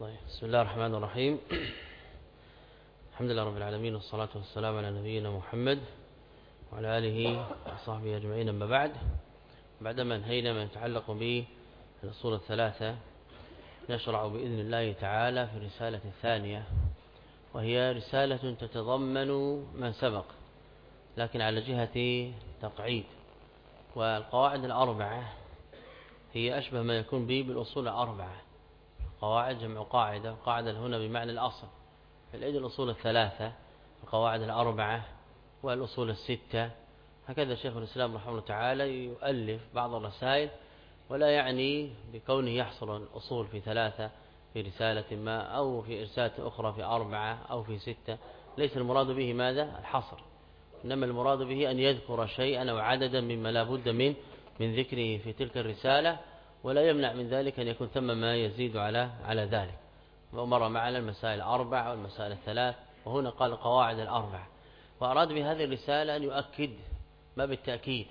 طيب. بسم الله الرحمن الرحيم. الحمد لله رب العالمين والصلاة والسلام على نبينا محمد وعلى آله وصحبه أجمعين. أما بعد بعدما انهينا ما يتعلق بالأصول الثلاثة نشرع بإذن الله تعالى في الرسالة الثانية وهي رسالة تتضمن ما سبق لكن على جهة تقعيد. والقواعد الأربعة هي أشبه ما يكون به بالأصول الأربعة. قواعد جمع قاعدة قاعدة هنا بمعنى الأصل. في الأيدي الأصول الثلاثة القواعد الأربعة والأصول الستة. هكذا شيخ الإسلام رحمه الله تعالى يؤلف بعض الرسائل ولا يعني بكونه يحصل الأصول في ثلاثة في رسالة ما أو في رسالة أخرى في أربعة أو في ستة. ليس المراد به ماذا؟ الحصر. إنما المراد به أن يذكر شيئا أو عددا مما لا بد من من ذكره في تلك الرسالة. ولا يمنع من ذلك أن يكون ثم ما يزيد على على ذلك. ومر معنا المسائل الأربع والمسائل الثلاث وهنا قال القواعد الأربع. وأراد بهذه الرسالة أن يؤكد ما بالتأكيد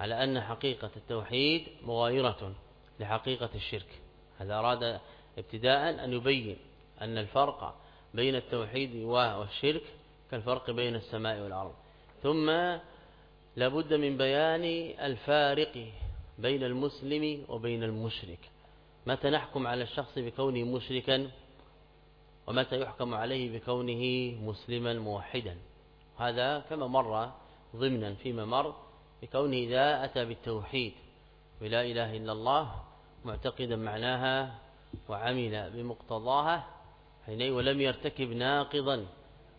على أن حقيقة التوحيد مغايرة لحقيقة الشرك. هذا أراد ابتداء أن يبين أن الفرق بين التوحيد والشرك كالفرق بين السماء والأرض. ثم لابد من بيان الفارق بين المسلم وبين المشرك. متى نحكم على الشخص بكونه مشركا؟ ومتى يحكم عليه بكونه مسلما موحدا؟ هذا كما مر ضمنا فيما مر بكونه إذا أتى بالتوحيد. ولا إله إلا الله معتقدا معناها وعمل بمقتضاها حينئذ ولم يرتكب ناقضا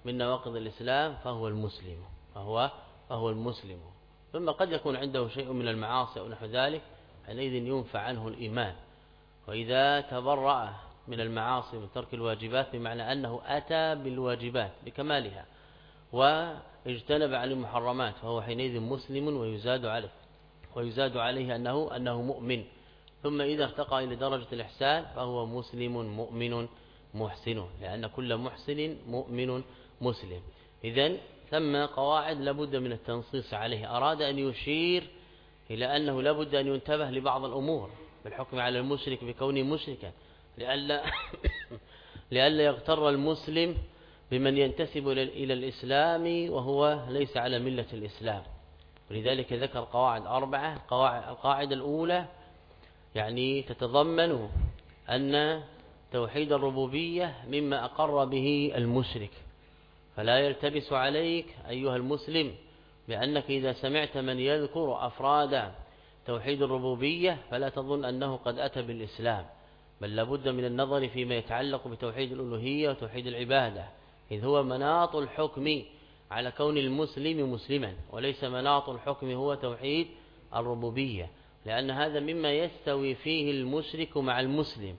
من نواقض الإسلام فهو المسلم. فهو فهو المسلم. ثم قد يكون عنده شيء من المعاصي أو نحو ذلك حينئذ ينفع عنه الإيمان. وإذا تبرأ من المعاصي من ترك الواجبات بمعنى أنه أتى بالواجبات بكمالها واجتنب عن المحرمات فهو حينئذ مسلم ويزاد عليه ويزاد عليه أنه أنه مؤمن. ثم إذا ارتقى إلى درجة الإحسان فهو مسلم مؤمن محسن لأن كل محسن مؤمن مسلم. إذن ثم قواعد لابد من التنصيص عليه. أراد أن يشير إلى أنه لابد أن ينتبه لبعض الأمور بالحكم على المشرك بكونه مشركا. لئلا لئلا يغتر المسلم بمن ينتسب إلى الإسلام وهو ليس على ملة الإسلام. ولذلك ذكر قواعد أربعة. القاعدة الأولى يعني تتضمن أن توحيد الربوبية مما أقر به المشرك. فلا يلتبس عليك أيها المسلم بأنك إذا سمعت من يذكر أفراد توحيد الربوبية فلا تظن أنه قد أتى بالإسلام بل لابد من النظر فيما يتعلق بتوحيد الألوهية وتوحيد العبادة إذ هو مناط الحكم على كون المسلم مسلما وليس مناط الحكم هو توحيد الربوبية لأن هذا مما يستوي فيه المشرك مع المسلم.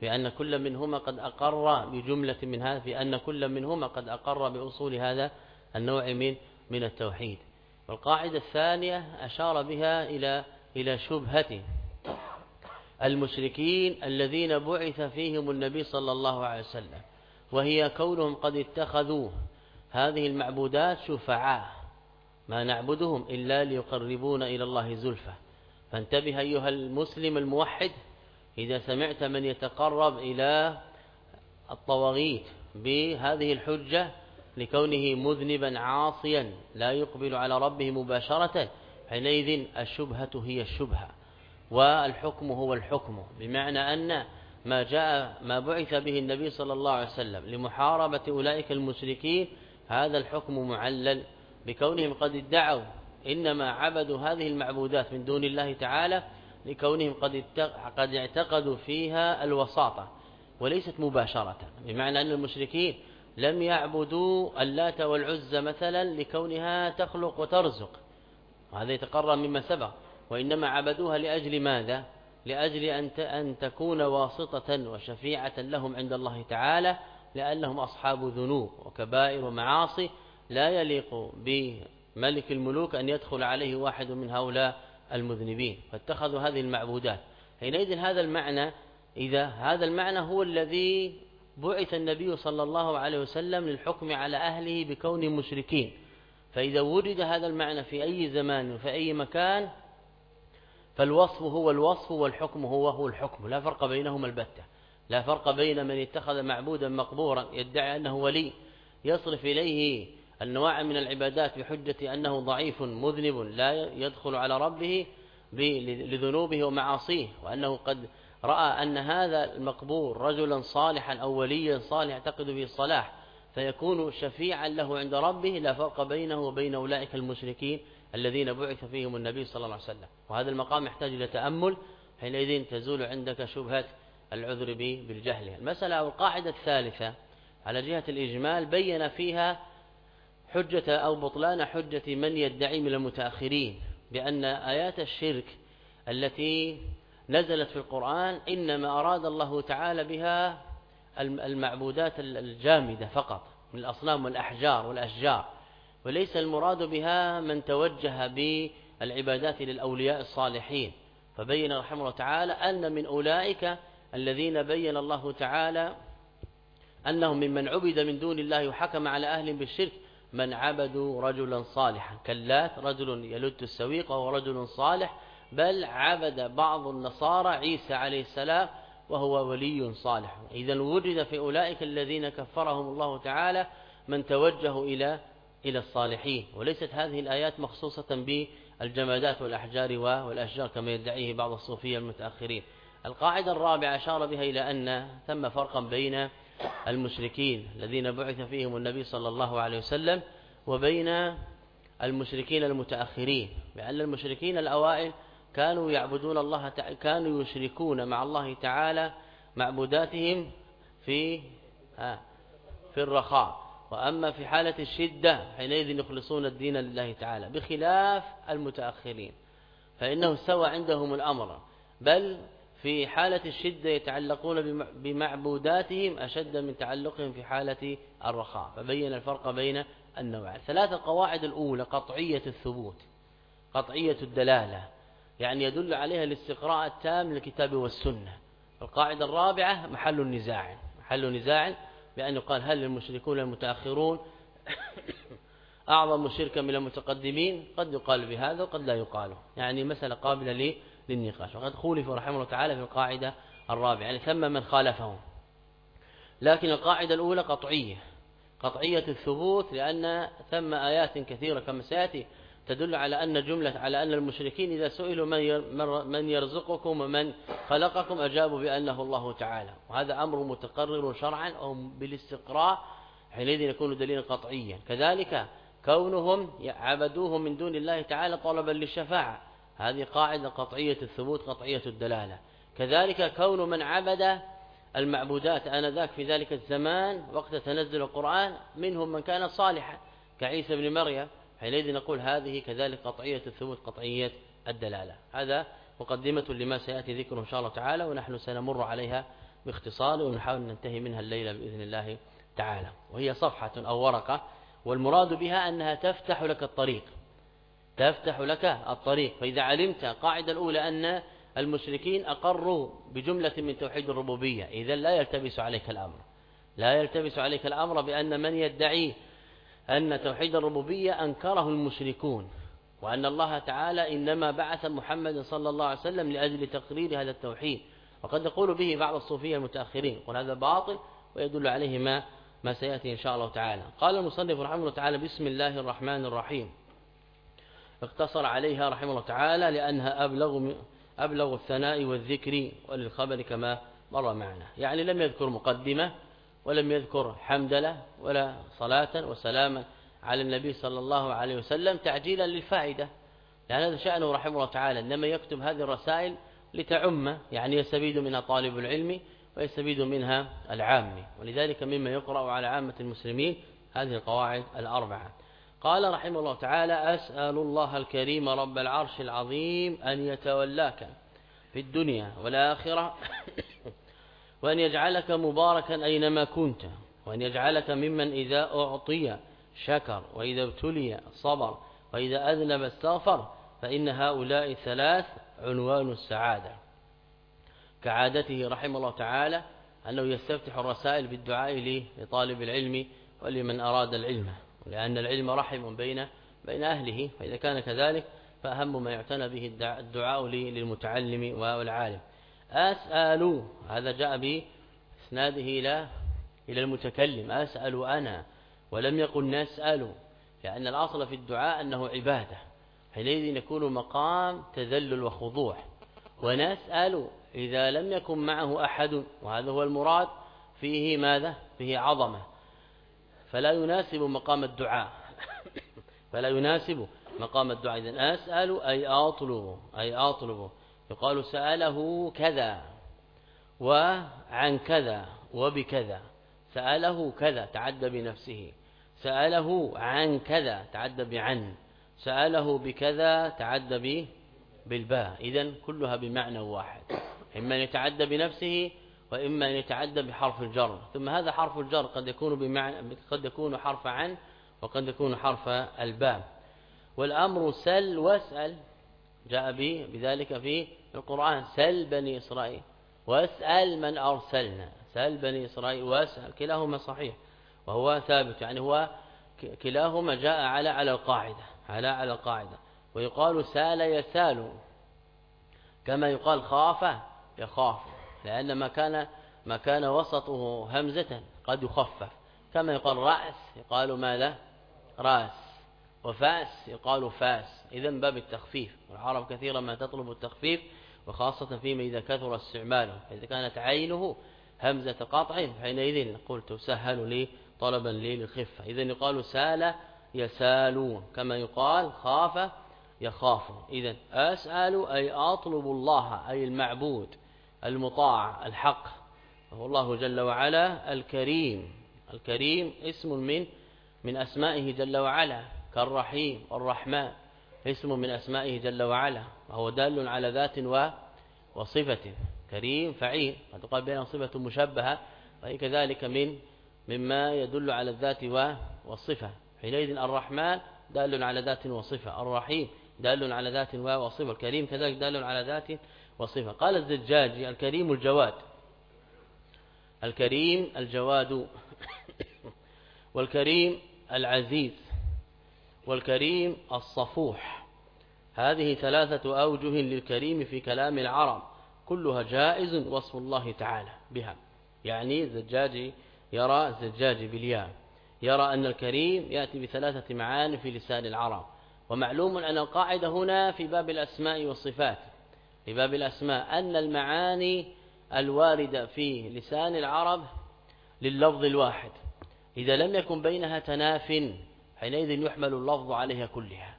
بأن كل منهما قد أقر بجملة من هذا بأن كل منهما قد أقر بأصول هذا النوع من من التوحيد. والقاعدة الثانية أشار بها إلى إلى شبهة المشركين الذين بعث فيهم النبي صلى الله عليه وسلم وهي كونهم قد اتخذوا هذه المعبودات شفعاء. ما نعبدهم إلا ليقربون إلى الله زلفى. فانتبه أيها المسلم الموحد إذا سمعت من يتقرب إلى الطواغيت بهذه الحجة لكونه مذنبا عاصيا لا يقبل على ربه مباشرة حينئذ الشبهة هي الشبهة والحكم هو الحكم بمعنى أن ما جاء ما بعث به النبي صلى الله عليه وسلم لمحاربة أولئك المشركين هذا الحكم معلل بكونهم قد ادعوا إنما عبدوا هذه المعبودات من دون الله تعالى لكونهم قد قد اعتقدوا فيها الوساطة وليست مباشرة بمعنى أن المشركين لم يعبدوا اللات والعزى مثلا لكونها تخلق وترزق. وهذا يتقرر مما سبق وإنما عبدوها لأجل ماذا؟ لأجل أن تكون واسطة وشفيعة لهم عند الله تعالى لأنهم أصحاب ذنوب وكبائر ومعاصي لا يليق بملك الملوك أن يدخل عليه واحد من هؤلاء المذنبين فاتخذوا هذه المعبودات. حينئذ هذا المعنى إذا هذا المعنى هو الذي بعث النبي صلى الله عليه وسلم للحكم على أهله بكون مشركين. فإذا وجد هذا المعنى في أي زمان وفي أي مكان فالوصف هو الوصف والحكم هو هو الحكم. لا فرق بينهما البتة. لا فرق بين من اتخذ معبودا مقبورا يدعي أنه ولي يصرف إليه النواع من العبادات بحجة أنه ضعيف مذنب لا يدخل على ربه لذنوبه ومعاصيه وأنه قد رأى أن هذا المقبور رجلا صالحا أو وليا صالح يعتقد به الصلاح فيكون شفيعا له عند ربه لا فرق بينه وبين أولئك المشركين الذين بعث فيهم النبي صلى الله عليه وسلم. وهذا المقام يحتاج إلى تأمل حينئذ تزول عندك شبهة العذر به بالجهل. المسألة أو القاعدة الثالثة على جهة الإجمال بين فيها حجة أو بطلان حجة من يدعي من المتأخرين بأن آيات الشرك التي نزلت في القرآن إنما أراد الله تعالى بها المعبودات الجامدة فقط من الأصنام والأحجار والأشجار. وليس المراد بها من توجه بالعبادات للأولياء الصالحين. فبين رحمه الله تعالى أن من أولئك الذين بين الله تعالى أنهم ممن عبد من دون الله وحكم على أهل بالشرك من عبدوا رجلا صالحا. كاللات رجل يلد السويق وهو رجل صالح بل عبد بعض النصارى عيسى عليه السلام وهو ولي صالح. إذا وجد في أولئك الذين كفرهم الله تعالى من توجهوا إلى إلى الصالحين. وليست هذه الآيات مخصوصة بالجمادات والأحجار والأشجار كما يدعيه بعض الصوفية المتأخرين. القاعدة الرابعة أشار بها إلى أن ثم فرقا بين المشركين الذين بعث فيهم النبي صلى الله عليه وسلم وبين المشركين المتأخرين لأن المشركين الأوائل كانوا يعبدون الله كانوا يشركون مع الله تعالى معبوداتهم في في الرخاء. وأما في حالة الشدة حينئذ يخلصون الدين لله تعالى بخلاف المتأخرين فإنه سوى عندهم الأمر بل في حالة الشدة يتعلقون بمعبوداتهم أشد من تعلقهم في حالة الرخاء فبين الفرق بين النوعين. ثلاثة قواعد الأولى قطعية الثبوت قطعية الدلالة يعني يدل عليها الاستقراء التام للكتاب والسنة. القاعدة الرابعة محل النزاع محل نزاع بأن يقال هل المشركون المتأخرون أعظم شركا من المتقدمين؟ قد يقال بهذا وقد لا يقال. يعني مسألة قابلة للنقاش. وقد خولف رحمه الله تعالى في القاعدة الرابعة يعني ثم من خالفهم. لكن القاعدة الأولى قطعية قطعية الثبوت لأن ثم آيات كثيرة كما سيأتي تدل على أن جملة على أن المشركين إذا سئلوا من من يرزقكم ومن خلقكم أجابوا بأنه الله تعالى. وهذا أمر متقرر شرعا أو بالاستقراء حينئذ يكون دليلا قطعيا. كذلك كونهم عبدوه من دون الله تعالى طلبا للشفاعة. هذه قاعدة قطعية الثبوت قطعية الدلالة. كذلك كون من عبد المعبودات آنذاك في ذلك الزمان وقت تنزل القرآن منهم من كان صالحا كعيسى بن مريم حينئذ نقول هذه كذلك قطعية الثبوت قطعية الدلالة. هذا مقدمة لما سيأتي ذكره إن شاء الله تعالى ونحن سنمر عليها باختصار ونحاول ننتهي منها الليلة بإذن الله تعالى. وهي صفحة أو ورقة والمراد بها أنها تفتح لك الطريق. تفتح لك الطريق. فإذا علمت قاعدة الأولى أن المشركين أقروا بجملة من توحيد الربوبية إذا لا يلتبس عليك الأمر. لا يلتبس عليك الأمر بأن من يدعي أن توحيد الربوبية أنكره المشركون وأن الله تعالى إنما بعث محمد صلى الله عليه وسلم لأجل تقرير هذا التوحيد. وقد يقول به بعض الصوفية المتأخرين قل هذا باطل ويدل عليه ما ما سيأتي إن شاء الله تعالى. قال المصنف رحمه الله تعالى بسم الله الرحمن الرحيم اقتصر عليها رحمه الله تعالى لأنها أبلغ, أبلغ الثناء والذكر وللخبر كما مر معنا. يعني لم يذكر مقدمة ولم يذكر حمدلة ولا صلاة وسلاما على النبي صلى الله عليه وسلم تعجيلا للفائدة. لأن هذا شأنه رحمه الله تعالى إنما يكتب هذه الرسائل لتعم يعني يستفيد منها طالب العلم ويستفيد منها العام ولذلك مما يقرأ على عامة المسلمين هذه القواعد الأربعة. قال رحمه الله تعالى أسأل الله الكريم رب العرش العظيم أن يتولاك في الدنيا والآخرة وأن يجعلك مباركا أينما كنت وأن يجعلك ممن إذا أعطي شكر وإذا ابتلي صبر وإذا أذنب استغفر فإن هؤلاء الثلاث عنوان السعادة. كعادته رحمه الله تعالى أنه يستفتح الرسائل بالدعاء لطالب العلم ولمن أراد العلم. لأن العلم رحم بين بين أهله فإذا كان كذلك فأهم ما يعتنى به الدعاء للمتعلم والعالم أسأل هذا جاء إسناده إلى إلى المتكلم. أسأل أنا ولم يقل نسأل لأن الأصل في الدعاء أنه عبادة. حينئذ يكون مقام تذلل وخضوع. ونسأل إذا لم يكن معه أحد وهذا هو المراد فيه ماذا؟ فيه عظمة. فلا يناسب مقام الدعاء. فلا يناسب مقام الدعاء. إذن أسأل أي أطلب أي أطلب. يقال سأله كذا وعن كذا وبكذا. سأله كذا تعدى بنفسه. سأله عن كذا تعدى بعن. سأله بكذا تعدى بالباء. إذن كلها بمعنى واحد. إما يتعدى بنفسه وإما أن يتعدى بحرف الجر. ثم هذا حرف الجر قد يكون بمعنى قد يكون حرف عن وقد يكون حرف الباء. والأمر سل واسأل جاء به بذلك في القرآن. سل بني إسرائيل واسأل من أرسلنا. سل بني إسرائيل واسأل. كلاهما صحيح وهو ثابت. يعني هو كلاهما جاء على على القاعدة على على القاعدة. ويقال سال يسال كما يقال خاف يخاف. لأن ما كان ما كان وسطه همزة قد يخفف. كما يقال رأس يقال ماذا رأس. وفاس يقال فاس. إذا باب التخفيف. والعرب كثيرا ما تطلب التخفيف وخاصة فيما إذا كثر استعماله. إذا كانت عينه همزة قطع حينئذ نقول تسهل لي طلبا لي للخفة. إذا يقال سال يسالون. كما يقال خاف يخاف. إذا أسأل أي أطلب الله أي المعبود. المطاع الحق. وهو الله جل وعلا الكريم. الكريم اسم من من أسمائه جل وعلا كالرحيم والرحمن. اسم من أسمائه جل وعلا وهو دال على ذات وصفة. كريم فعيل. قد قال بين صفة مشبهة وهي كذلك من مما يدل على الذات والصفة. حينئذ الرحمن دال على ذات وصفة. الرحيم دال على ذات وصفة. الكريم كذلك دال على ذات وصفة. قال الزجاجي الكريم الجواد. الكريم الجواد والكريم العزيز والكريم الصفوح. هذه ثلاثة أوجه للكريم في كلام العرب. كلها جائز وصف الله تعالى بها. يعني الزجاج يرى الزجاج بالياء. يرى أن الكريم يأتي بثلاثة معاني في لسان العرب. ومعلوم أن القاعدة هنا في باب الأسماء والصفات. في باب الأسماء أن المعاني الواردة في لسان العرب لللفظ الواحد. إذا لم يكن بينها تناف حينئذ يحمل اللفظ عليها كلها.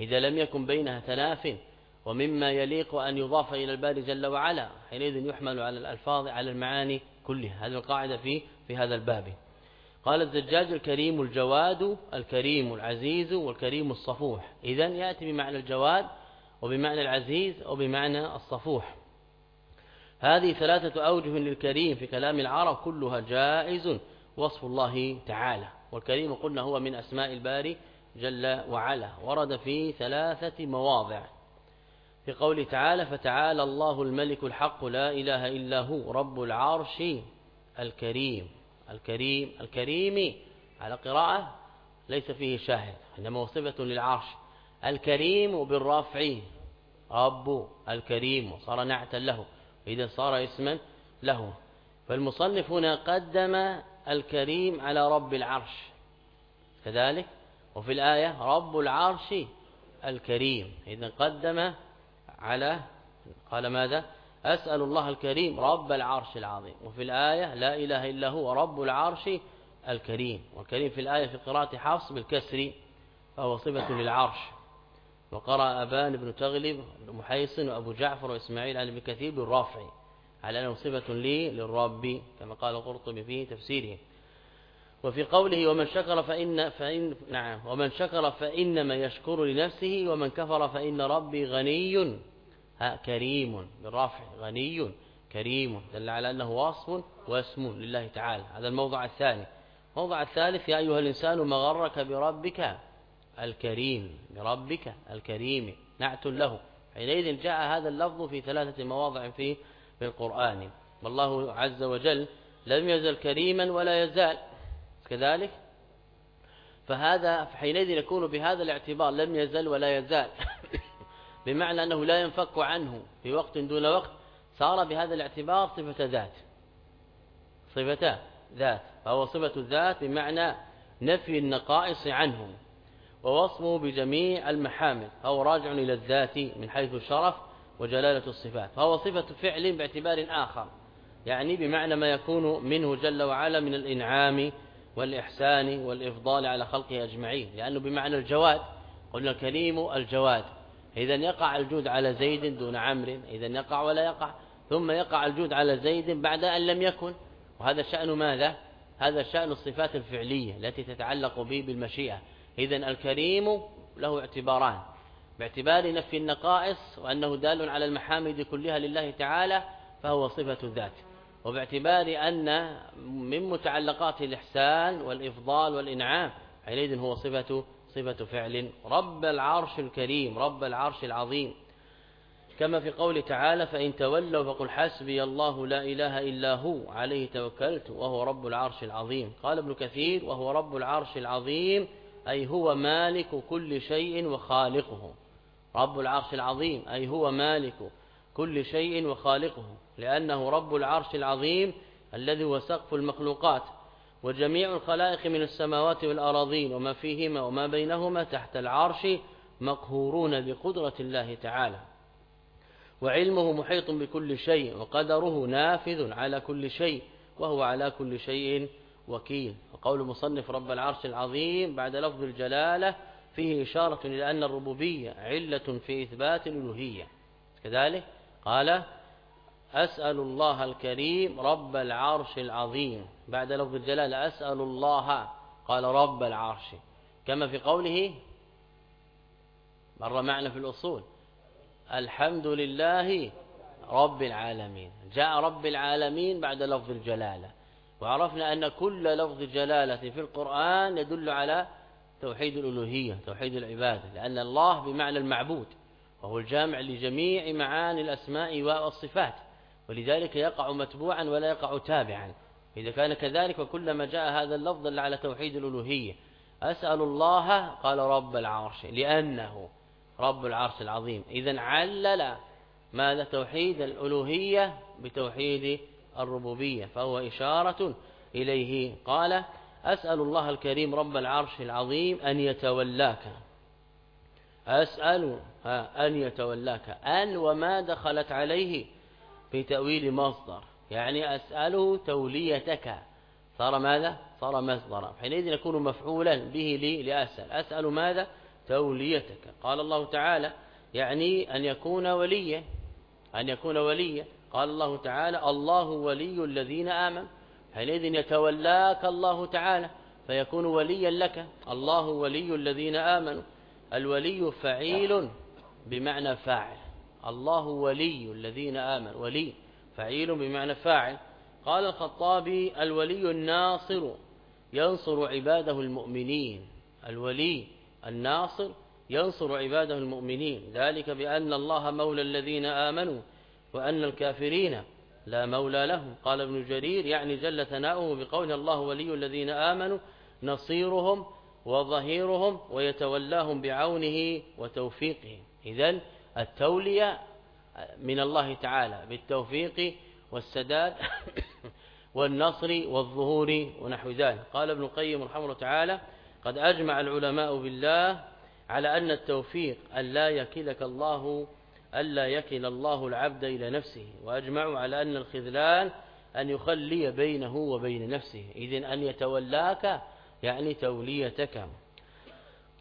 إذا لم يكن بينها تناف ومما يليق أن يضاف إلى الباري جل وعلا حينئذ يحمل على الألفاظ على المعاني كلها. هذه القاعدة في في هذا الباب. قال الزجاج الكريم الجواد الكريم العزيز والكريم الصفوح. إذا يأتي بمعنى الجواد وبمعنى العزيز وبمعنى الصفوح. هذه ثلاثة أوجه للكريم في كلام العرب كلها جائز وصف الله تعالى. والكريم قلنا هو من أسماء الباري جل وعلا. ورد في ثلاثة مواضع. في قوله تعالى فتعالى الله الملك الحق لا إله إلا هو رب العرش الكريم. الكريم الكريم على قراءة ليس فيه شاهد إنما صفة للعرش. الكريم بالرفع. رب الكريم. صار نعتا له. إذا صار اسما له. فالمصنف هنا قدم الكريم على رب العرش. كذلك. وفي الآية رب العرش الكريم. إذا قدم على قال ماذا؟ أسأل الله الكريم رب العرش العظيم. وفي الآية لا إله إلا هو رب العرش الكريم. والكريم في الآية في قراءة حفص بالكسر فهو صفة للعرش. وقرأ أبان بن تغلب محيصن وأبو جعفر وإسماعيل عن ابن كثير بالرفع على أنه صفة لي للرب كما قال القرطبي في تفسيره. وفي قوله ومن شكر فإن, فإن نعم ومن شكر فإنما يشكر لنفسه ومن كفر فإن ربي غني ها كريم بالرفع غني كريم دل على أنه وصف واسم لله تعالى. هذا الموضع الثاني. الموضع الثالث يا أيها الإنسان ما غرك بربك الكريم بربك الكريم نعت له. حينئذ جاء هذا اللفظ في ثلاثة مواضع في في القرآن. والله عز وجل لم يزل كريما ولا يزال. كذلك؟ فهذا حينئذ يكون بهذا الاعتبار لم يزل ولا يزال. بمعنى أنه لا ينفك عنه في وقت دون وقت صار بهذا الاعتبار صفة ذات. صفة ذات فهو صفة الذات بمعنى نفي النقائص عنه ووصفه بجميع المحامد فهو راجع إلى الذات من حيث الشرف وجلالة الصفات فهو صفة فعل باعتبار آخر يعني بمعنى ما يكون منه جل وعلا من الإنعام والإحسان والإفضال على خلقه أجمعين لأنه بمعنى الجواد قلنا الكريم الجواد إذا يقع الجود على زيد دون عمرو إذا يقع ولا يقع ثم يقع الجود على زيد بعد أن لم يكن وهذا شأن ماذا؟ هذا شأن الصفات الفعلية التي تتعلق به بالمشيئة. إذا الكريم له اعتباران باعتبار نفي النقائص وأنه دال على المحامد كلها لله تعالى فهو صفة الذات وباعتبار أن من متعلقات الإحسان والإفضال والإنعام حينئذ هو صفة صفة فعل رب العرش الكريم رب العرش العظيم. كما في قول تعالى فإن تولوا فقل حسبي الله لا إله إلا هو عليه توكلت وهو رب العرش العظيم قال ابن كثير وهو رب العرش العظيم أي هو مالك كل شيء وخالقه. رب العرش العظيم أي هو مالك كل شيء وخالقه. لأنه رب العرش العظيم الذي هو سقف المخلوقات وجميع الخلائق من السماوات والأراضين وما فيهما وما بينهما تحت العرش مقهورون بقدرة الله تعالى. وعلمه محيط بكل شيء وقدره نافذ على كل شيء وهو على كل شيء وكيل. وقول مصنف رب العرش العظيم بعد لفظ الجلالة فيه إشارة إلى أن الربوبية علة في إثبات الألوهية. كذلك قال أسأل الله الكريم رب العرش العظيم. بعد لفظ الجلالة أسأل الله قال رب العرش. كما في قوله مر معنا في الأصول الحمد لله رب العالمين. جاء رب العالمين بعد لفظ الجلالة. وعرفنا أن كل لفظ جلالة في القرآن يدل على توحيد الألوهية توحيد العبادة لأن الله بمعنى المعبود وهو الجامع لجميع معاني الأسماء والصفات ولذلك يقع متبوعا ولا يقع تابعا. إذا كان كذلك وكلما جاء هذا اللفظ على توحيد الألوهية. أسأل الله قال رب العرش لأنه رب العرش العظيم. إذا علل ماذا؟ توحيد الألوهية بتوحيد الربوبية فهو إشارة إليه. قال أسأل الله الكريم رب العرش العظيم أن يتولاك. أسأل أن يتولاك. أن وما دخلت عليه في تأويل مصدر. يعني أسأله توليتك. صار ماذا؟ صار مصدرا. حينئذ يكون مفعولا به لي لأسأل. أسأل ماذا؟ توليتك. قال الله تعالى يعني أن يكون وليا. أن يكون وليا. قال الله تعالى الله ولي الذين آمنوا. حينئذ يتولاك الله تعالى فيكون وليا لك. الله ولي الذين آمنوا. الولي فعيل بمعنى فاعل. الله ولي الذين آمنوا. ولي فعيل بمعنى فاعل. قال الخطابي الولي الناصر ينصر عباده المؤمنين. الولي الناصر ينصر عباده المؤمنين. ذلك بأن الله مولى الذين آمنوا. وأن الكافرين لا مولى لهم. قال ابن جرير يعني جل ثناؤه بقول الله ولي الذين آمنوا نصيرهم وظهيرهم ويتولاهم بعونه وتوفيقه. إذن التولية من الله تعالى بالتوفيق والسداد والنصر والظهور ونحو ذلك. قال ابن القيم رحمه الله تعالى قد أجمع العلماء بالله على أن التوفيق أن لا يكلك الله ألا يكل الله العبد إلى نفسه وأجمعوا على أن الخذلان أن يخلي بينه وبين نفسه. إذن أن يتولاك يعني توليتك.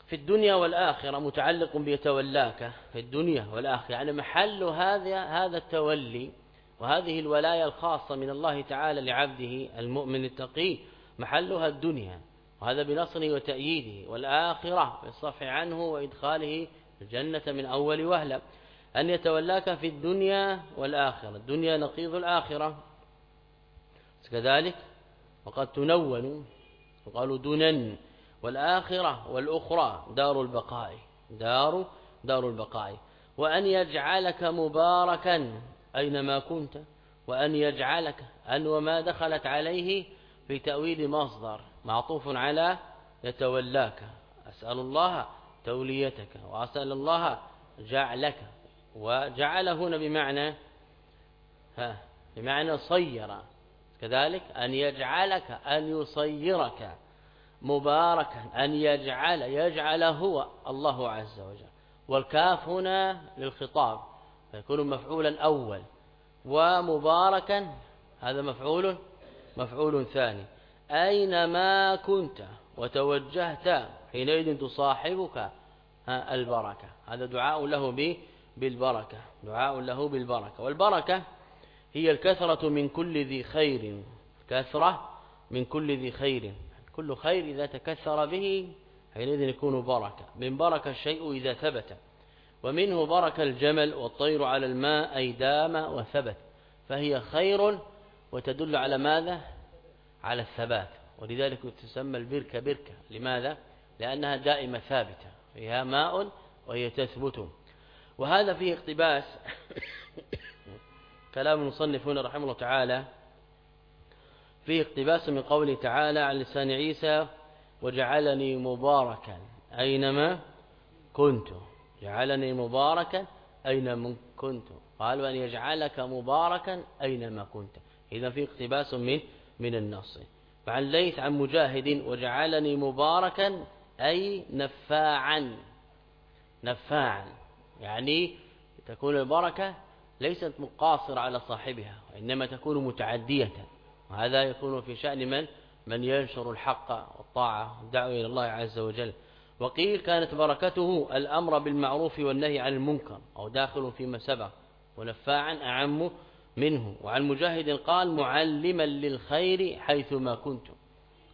في الدنيا والآخرة متعلق بيتولاك. في الدنيا والآخرة يعني محل هذا هذا التولي وهذه الولاية الخاصة من الله تعالى لعبده المؤمن التقي محلها الدنيا. وهذا بنصره وتأييده. والآخرة بالصفح عنه وإدخاله الجنة من أول وهلة. أن يتولاك في الدنيا والآخرة. الدنيا نقيض الآخرة. كذلك وقد تنون وقالوا دنن. والآخرة والأخرى دار البقاء. دار دار البقاء. وأن يجعلك مباركا أينما كنت. وأن يجعلك أن وما دخلت عليه في تأويل مصدر. معطوف على يتولاك. أسأل الله توليتك. وأسأل الله جعلك. وجعل هنا بمعنى ها بمعنى صير. كذلك أن يجعلك أن يصيرك مباركا أن يجعل يجعل هو الله عز وجل. والكاف هنا للخطاب فيكون مفعولا أول. ومباركا هذا مفعول مفعول ثاني. أينما كنت وتوجهت حينئذ تصاحبك البركة. هذا دعاء له بالبركة دعاء له بالبركة. والبركة هي الكثرة من كل ذي خير. كثرة من كل ذي خير. كل خير إذا تكثر به حينئذ يكون بركة. من بركة الشيء إذا ثبت ومنه برك الجمل والطير على الماء أي دام وثبت. فهي خير وتدل على ماذا؟ على الثبات. ولذلك تسمى البركة بركة. لماذا؟ لأنها دائمة ثابتة. فيها ماء وهي تثبت. وهذا فيه اقتباس كلام المصنف هنا رحمه الله تعالى. فيه اقتباس من قوله تعالى عن لسان عيسى وجعلني مباركا أينما كنت. جعلني مباركا أينما كنت. قال وأن يجعلك مباركا أينما كنت. إذا في اقتباس من من النص. فعن ليث عن مجاهد وجعلني مباركا أي نفاعا. نفاعا. يعني تكون البركة ليست مقاصرة على صاحبها وإنما تكون متعدية. وهذا يكون في شأن من؟ من ينشر الحق والطاعة والدعوة إلى الله عز وجل. وقيل كانت بركته الأمر بالمعروف والنهي عن المنكر أو داخل فيما سبق ونفاعا أعم منه. وعن مجاهد قال معلما للخير حيثما كنت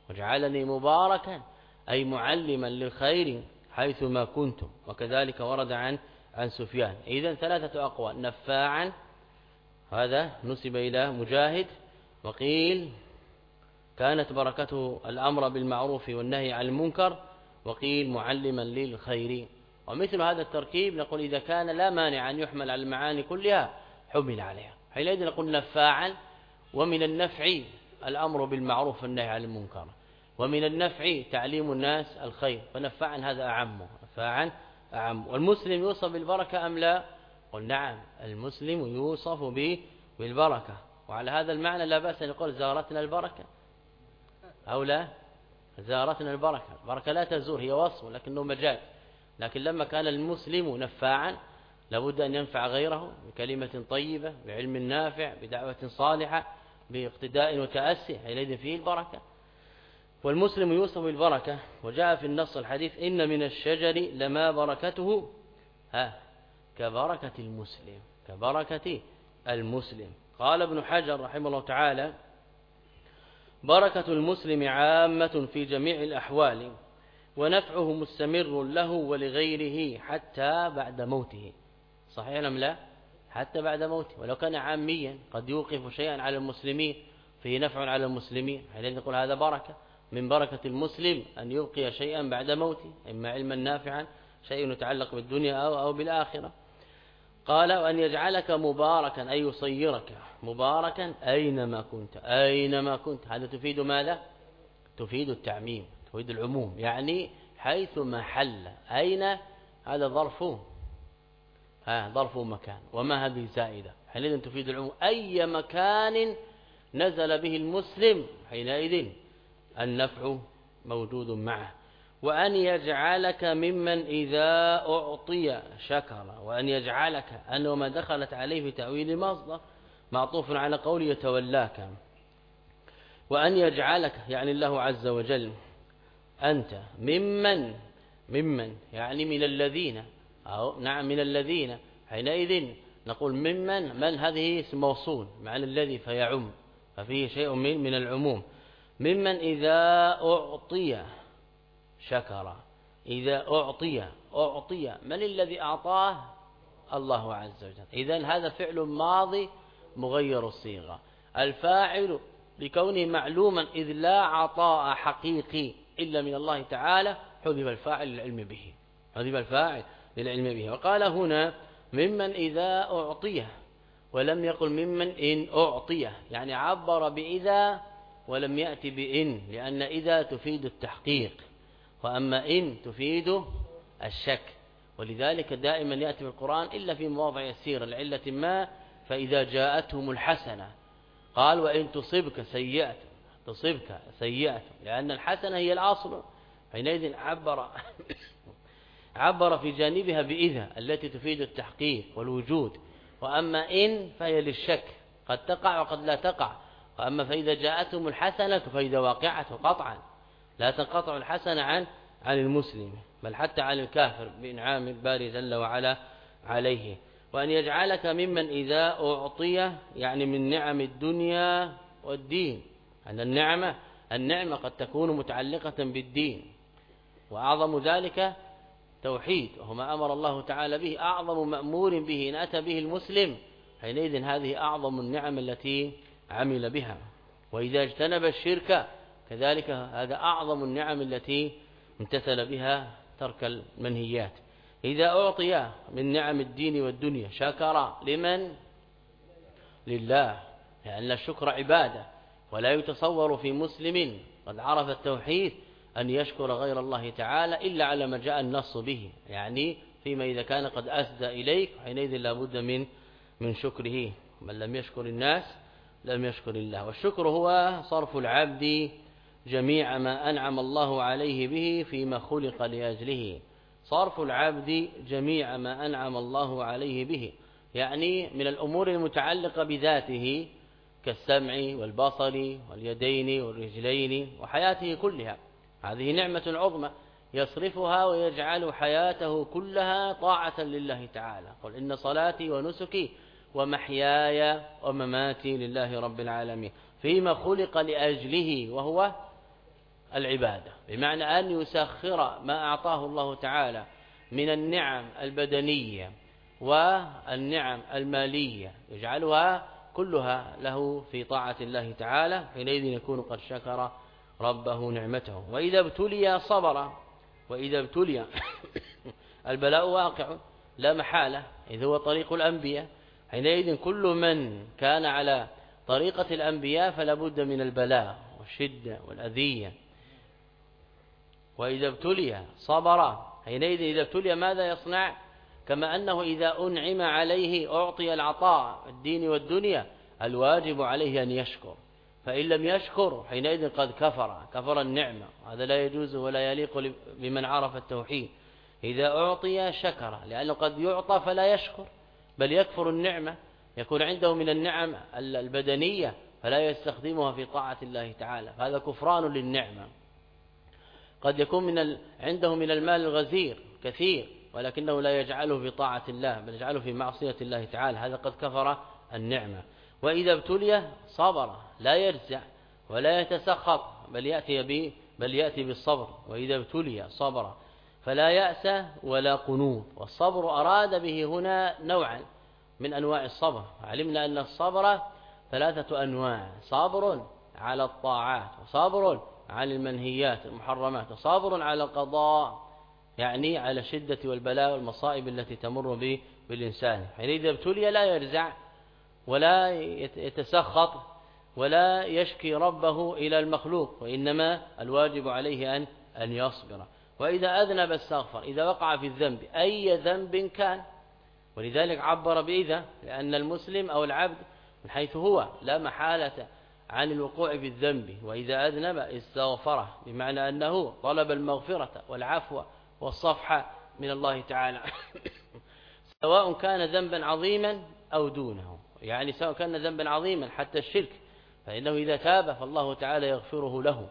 وجعلني مباركا أي معلما للخير حيثما كنت وكذلك ورد عن عن سفيان. إذا ثلاثة أقوال. نفاعا هذا نسب إلى مجاهد وقيل كانت بركته الأمر بالمعروف والنهي عن المنكر وقيل معلما للخير ومثل هذا التركيب نقول إذا كان لا مانع أن يحمل على المعاني كلها حمل عليها. حينئذ نقول نفاعا ومن النفع الأمر بالمعروف والنهي عن المنكر. ومن النفع تعليم الناس الخير. فنفاعا هذا أعم نفاعا أعم والمسلم يوصف بالبركة أم لا؟ قل نعم المسلم يوصف به بالبركة. وعلى هذا المعنى لا بأس أن يقول زارتنا البركة. أو لا؟ زارتنا البركة. البركة لا تزور هي وصف لكنه مجال. لكن لما كان المسلم نفاعا لابد أن ينفع غيره بكلمة طيبة بعلم نافع بدعوة صالحة باقتداء وتأسي حينئذ فيه البركة. والمسلم يوصف بالبركة وجاء في النص الحديث إن من الشجر لما بركته ها كبركة المسلم كبركة المسلم. قال ابن حجر رحمه الله تعالى بركة المسلم عامة في جميع الأحوال ونفعه مستمر له ولغيره حتى بعد موته. صحيح أم لا؟ حتى بعد موته. ولو كان عاميا قد يوقف شيئا على المسلمين فيه نفع على المسلمين. حينئذ نقول هذا بركة؟ من بركة المسلم أن يبقي شيئا بعد موته إما علما نافعا شيء يتعلق بالدنيا أو, أو بالآخرة. قال وأن يجعلك مباركا أي يصيرك مباركا أينما كنت أينما كنت. هذا تفيد ماذا؟ تفيد التعميم تفيد العموم يعني حيث محل. أين؟ هذا ظرف ها ظرف مكان. وما هذه زائدة حينئذ تفيد العموم. أي مكان نزل به المسلم حينئذ؟ النفع موجود معه. وأن يجعلك ممن إذا أعطي شكر وأن يجعلك أنه ما دخلت عليه في تأويل مصدر معطوف على قول يتولاك. وأن يجعلك يعني الله عز وجل أنت ممن ممن يعني من الذين أو نعم من الذين. حينئذ نقول ممن من هذه؟ اسم موصول معنى الذي فيعم ففيه شيء من من العموم. ممن إذا أعطي شكر إذا أعطي أعطي. من الذي أعطاه؟ الله عز وجل. إذا هذا فعل ماضي مغير الصيغة. الفاعل لكونه معلوما إذ لا عطاء حقيقي إلا من الله تعالى حذف الفاعل للعلم به. حذف الفاعل للعلم به. وقال هنا ممن إذا أعطيه ولم يقل ممن إن أعطيه يعني عبر بإذا ولم يأتي بإن لأن إذا تفيد التحقيق وأما إن تفيد الشك. ولذلك دائما يأتي في القرآن إلا في مواضع يسيرة لعلة ما فإذا جاءتهم الحسنة. قال وإن تصبك سيئة تصبك سيئة لأن الحسنة هي الأصل. حينئذ عبر عبر في جانبها بإذا التي تفيد التحقيق والوجود. وأما إن فهي للشك قد تقع وقد لا تقع. وأما فإذا جاءتهم الحسنة فإذا واقعة قطعا. لا تنقطع الحسنة عن عن المسلم بل حتى عن الكافر بإنعام الباري جل وعلا عليه. وأن يجعلك ممن إذا أعطي يعني من نعم الدنيا والدين. أن النعمة النعمة قد تكون متعلقة بالدين. وأعظم ذلك توحيد وهو ما أمر الله تعالى به أعظم مأمور به إن أتى به المسلم. حينئذ هذه أعظم النعم التي عمل بها. وإذا اجتنب الشرك كذلك هذا أعظم النعم التي امتثل بها ترك المنهيات. إذا أعطي من نعم الدين والدنيا شكر لمن؟ لله. لأن الشكر عبادة ولا يتصور في مسلم قد عرف التوحيد أن يشكر غير الله تعالى إلا على ما جاء النص به. يعني فيما إذا كان قد أسدى إليك حينئذ لا بد من من شكره. من لم يشكر الناس لم يشكر الله والشكر هو صرف العبد جميع ما أنعم الله عليه به فيما خلق لأجله. صرف العبد جميع ما أنعم الله عليه به. يعني من الأمور المتعلقة بذاته كالسمع والبصر واليدين والرجلين وحياته كلها. هذه نعمة عظمى يصرفها ويجعل حياته كلها طاعة لله تعالى. قل إن صلاتي ونسكي ومحياي ومماتي لله رب العالمين. فيما خلق لأجله وهو العبادة. بمعنى أن يسخر ما أعطاه الله تعالى من النعم البدنية والنعم المالية. يجعلها كلها له في طاعة الله تعالى. حينئذ يكون قد شكر ربه نعمته. وإذا ابتلي صبر وإذا ابتلي البلاء واقع لا محالة. إذ هو طريق الأنبياء. حينئذ كل من كان على طريقة الأنبياء فلا بد من البلاء والشدة والأذية. وإذا ابتلي صبر حينئذ إذا ابتلي ماذا يصنع؟ كما أنه إذا أنعم عليه أعطي العطاء الدين والدنيا الواجب عليه أن يشكر. فإن لم يشكر حينئذ قد كفر كفر النعمة. هذا لا يجوز ولا يليق بمن عرف التوحيد. إذا أعطي شكر لأنه قد يعطى فلا يشكر. بل يكفر النعمة يكون عنده من النعم البدنية فلا يستخدمها في طاعة الله تعالى. هذا كفران للنعمة. قد يكون من ال... عنده من المال الغزير كثير ولكنه لا يجعله في طاعة الله بل يجعله في معصية الله تعالى. هذا قد كفر النعمة. وإذا ابتلي صبر لا يرجع ولا يتسخط بل يأتي به بل يأتي بالصبر. وإذا ابتلي صبر فلا يأس ولا قنوط والصبر أراد به هنا نوعا من أنواع الصبر. علمنا أن الصبر ثلاثة أنواع صبر على الطاعات وصبر عن المنهيات المحرمات وصبر على القضاء يعني على الشدة والبلاء والمصائب التي تمر به بالإنسان. حينئذ ابتلي لا يرزع ولا يتسخط ولا يشكي ربه إلى المخلوق وإنما الواجب عليه أن أن يصبر. وإذا أذنب استغفر إذا وقع في الذنب أي ذنب كان. ولذلك عبر بإذا لأن المسلم أو العبد من حيث هو لا محالة عن الوقوع في الذنب. وإذا أذنب استغفره بمعنى أنه طلب المغفرة والعفو والصفح من الله تعالى. سواء كان ذنبا عظيما أو دونه. يعني سواء كان ذنبا عظيما حتى الشرك فإنه إذا تاب فالله تعالى يغفره له.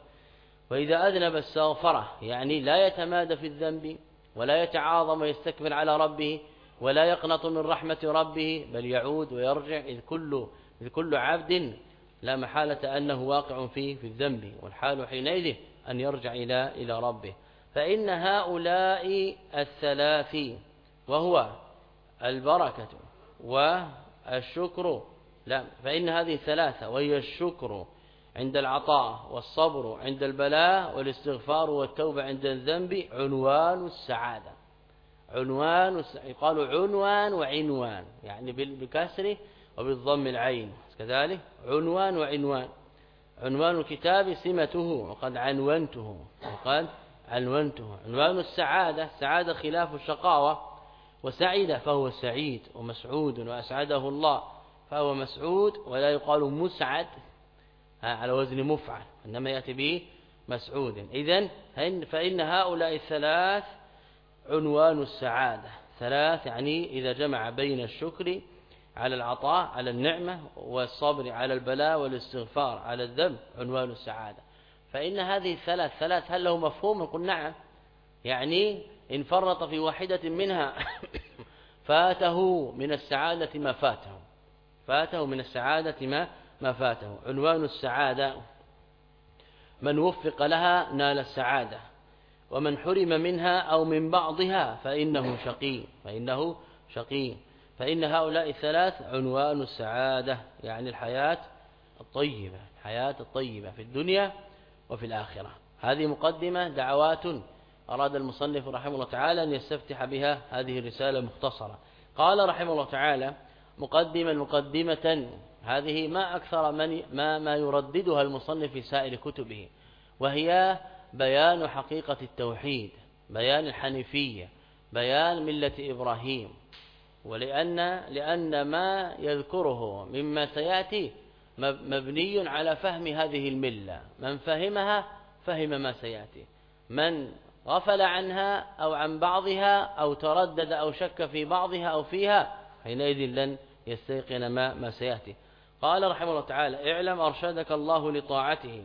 وإذا أذنب استغفره يعني لا يتمادى في الذنب ولا يتعاظم ويستكبر على ربه ولا يقنط من رحمة ربه بل يعود ويرجع إذ كل, إذ كل عبد لا محالة أنه واقع فيه في الذنب والحال حينئذ أن يرجع إلى إلى ربه. فإن هؤلاء الثلاث وهو البركة والشكر لا فإن هذه الثلاثة وهي الشكر عند العطاء والصبر عند البلاء والاستغفار والتوبة عند الذنب عنوان السعادة. عنوان يقال عنوان وعنوان يعني بالكسر وبالضم العين. كذلك عنوان وعنوان. عنوان الكتاب سمته وقد عنونته وقد عنونته. عنوان السعادة السعادة خلاف الشقاوة. وسعيد فهو سعيد ومسعود وأسعده الله فهو مسعود ولا يقال مسعد على وزن مفعل إنما يأتي به مسعود. إذن فإن هؤلاء الثلاث عنوان السعادة. ثلاث يعني إذا جمع بين الشكر على العطاء على النعمة والصبر على البلاء والاستغفار على الذنب عنوان السعادة. فإن هذه الثلاث ثلاث هل له مفهوم؟ نقول نعم. يعني إن فرط في واحدة منها فاته من السعادة ما فاته. فاته من السعادة ما ما فاته. عنوان السعادة. من وفق لها نال السعادة. ومن حرم منها أو من بعضها فإنه شقي. فإنه شقي. فإن هؤلاء الثلاث عنوان السعادة. يعني الحياة الطيبة. الحياة الطيبة في الدنيا وفي الآخرة. هذه مقدمة دعوات أراد المصنف رحمه الله تعالى أن يستفتح بها هذه الرسالة مختصرة. قال رحمه الله تعالى مقدما مقدمة هذه ما أكثر من ما ما يرددها المصنف في سائر كتبه وهي بيان حقيقة التوحيد بيان الحنيفية بيان ملة إبراهيم. ولأن لأن ما يذكره مما سيأتي مبني على فهم هذه الملة. من فهمها فهم ما سيأتي. من غفل عنها أو عن بعضها أو تردد أو شك في بعضها أو فيها حينئذ لن يستيقن ما, ما سيأتي. قال رحمه الله تعالى اعلم أرشدك الله لطاعته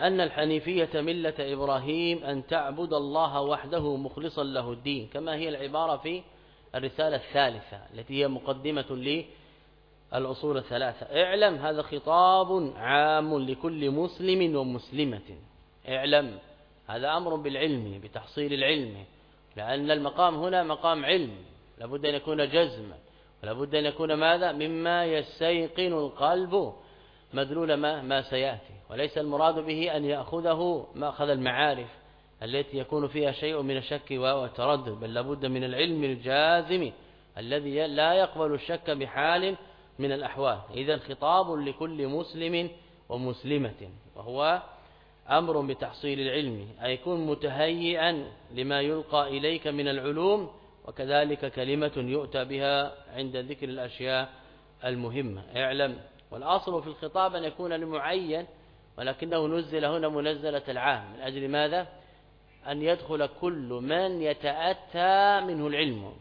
أن الحنيفية ملة إبراهيم أن تعبد الله وحده مخلصا له الدين. كما هي العبارة في الرسالة الثالثة التي هي مقدمة للأصول الثلاثة. اعلم هذا خطاب عام لكل مسلم ومسلمة. اعلم هذا أمر بالعلم بتحصيل العلم لأن المقام هنا مقام علم لابد أن يكون جزما. ولابد أن يكون ماذا؟ مما يستيقن القلب مدلول ما, ما سيأتي. وليس المراد به أن يأخذه مأخذ المعارف التي يكون فيها شيء من الشك والتردد بل لابد من العلم الجازم الذي لا يقبل الشك بحال من الأحوال. إذا خطاب لكل مسلم ومسلمة وهو أمر بتحصيل العلم أي يكون متهيئا لما يلقى إليك من العلوم وكذلك كلمة يؤتى بها عند ذكر الأشياء المهمة. اعلم. والأصل في الخطاب أن يكون لمعين ولكنه نزل هنا منزلة العام. من أجل ماذا؟ أن يدخل كل من يتأتى منه العلم.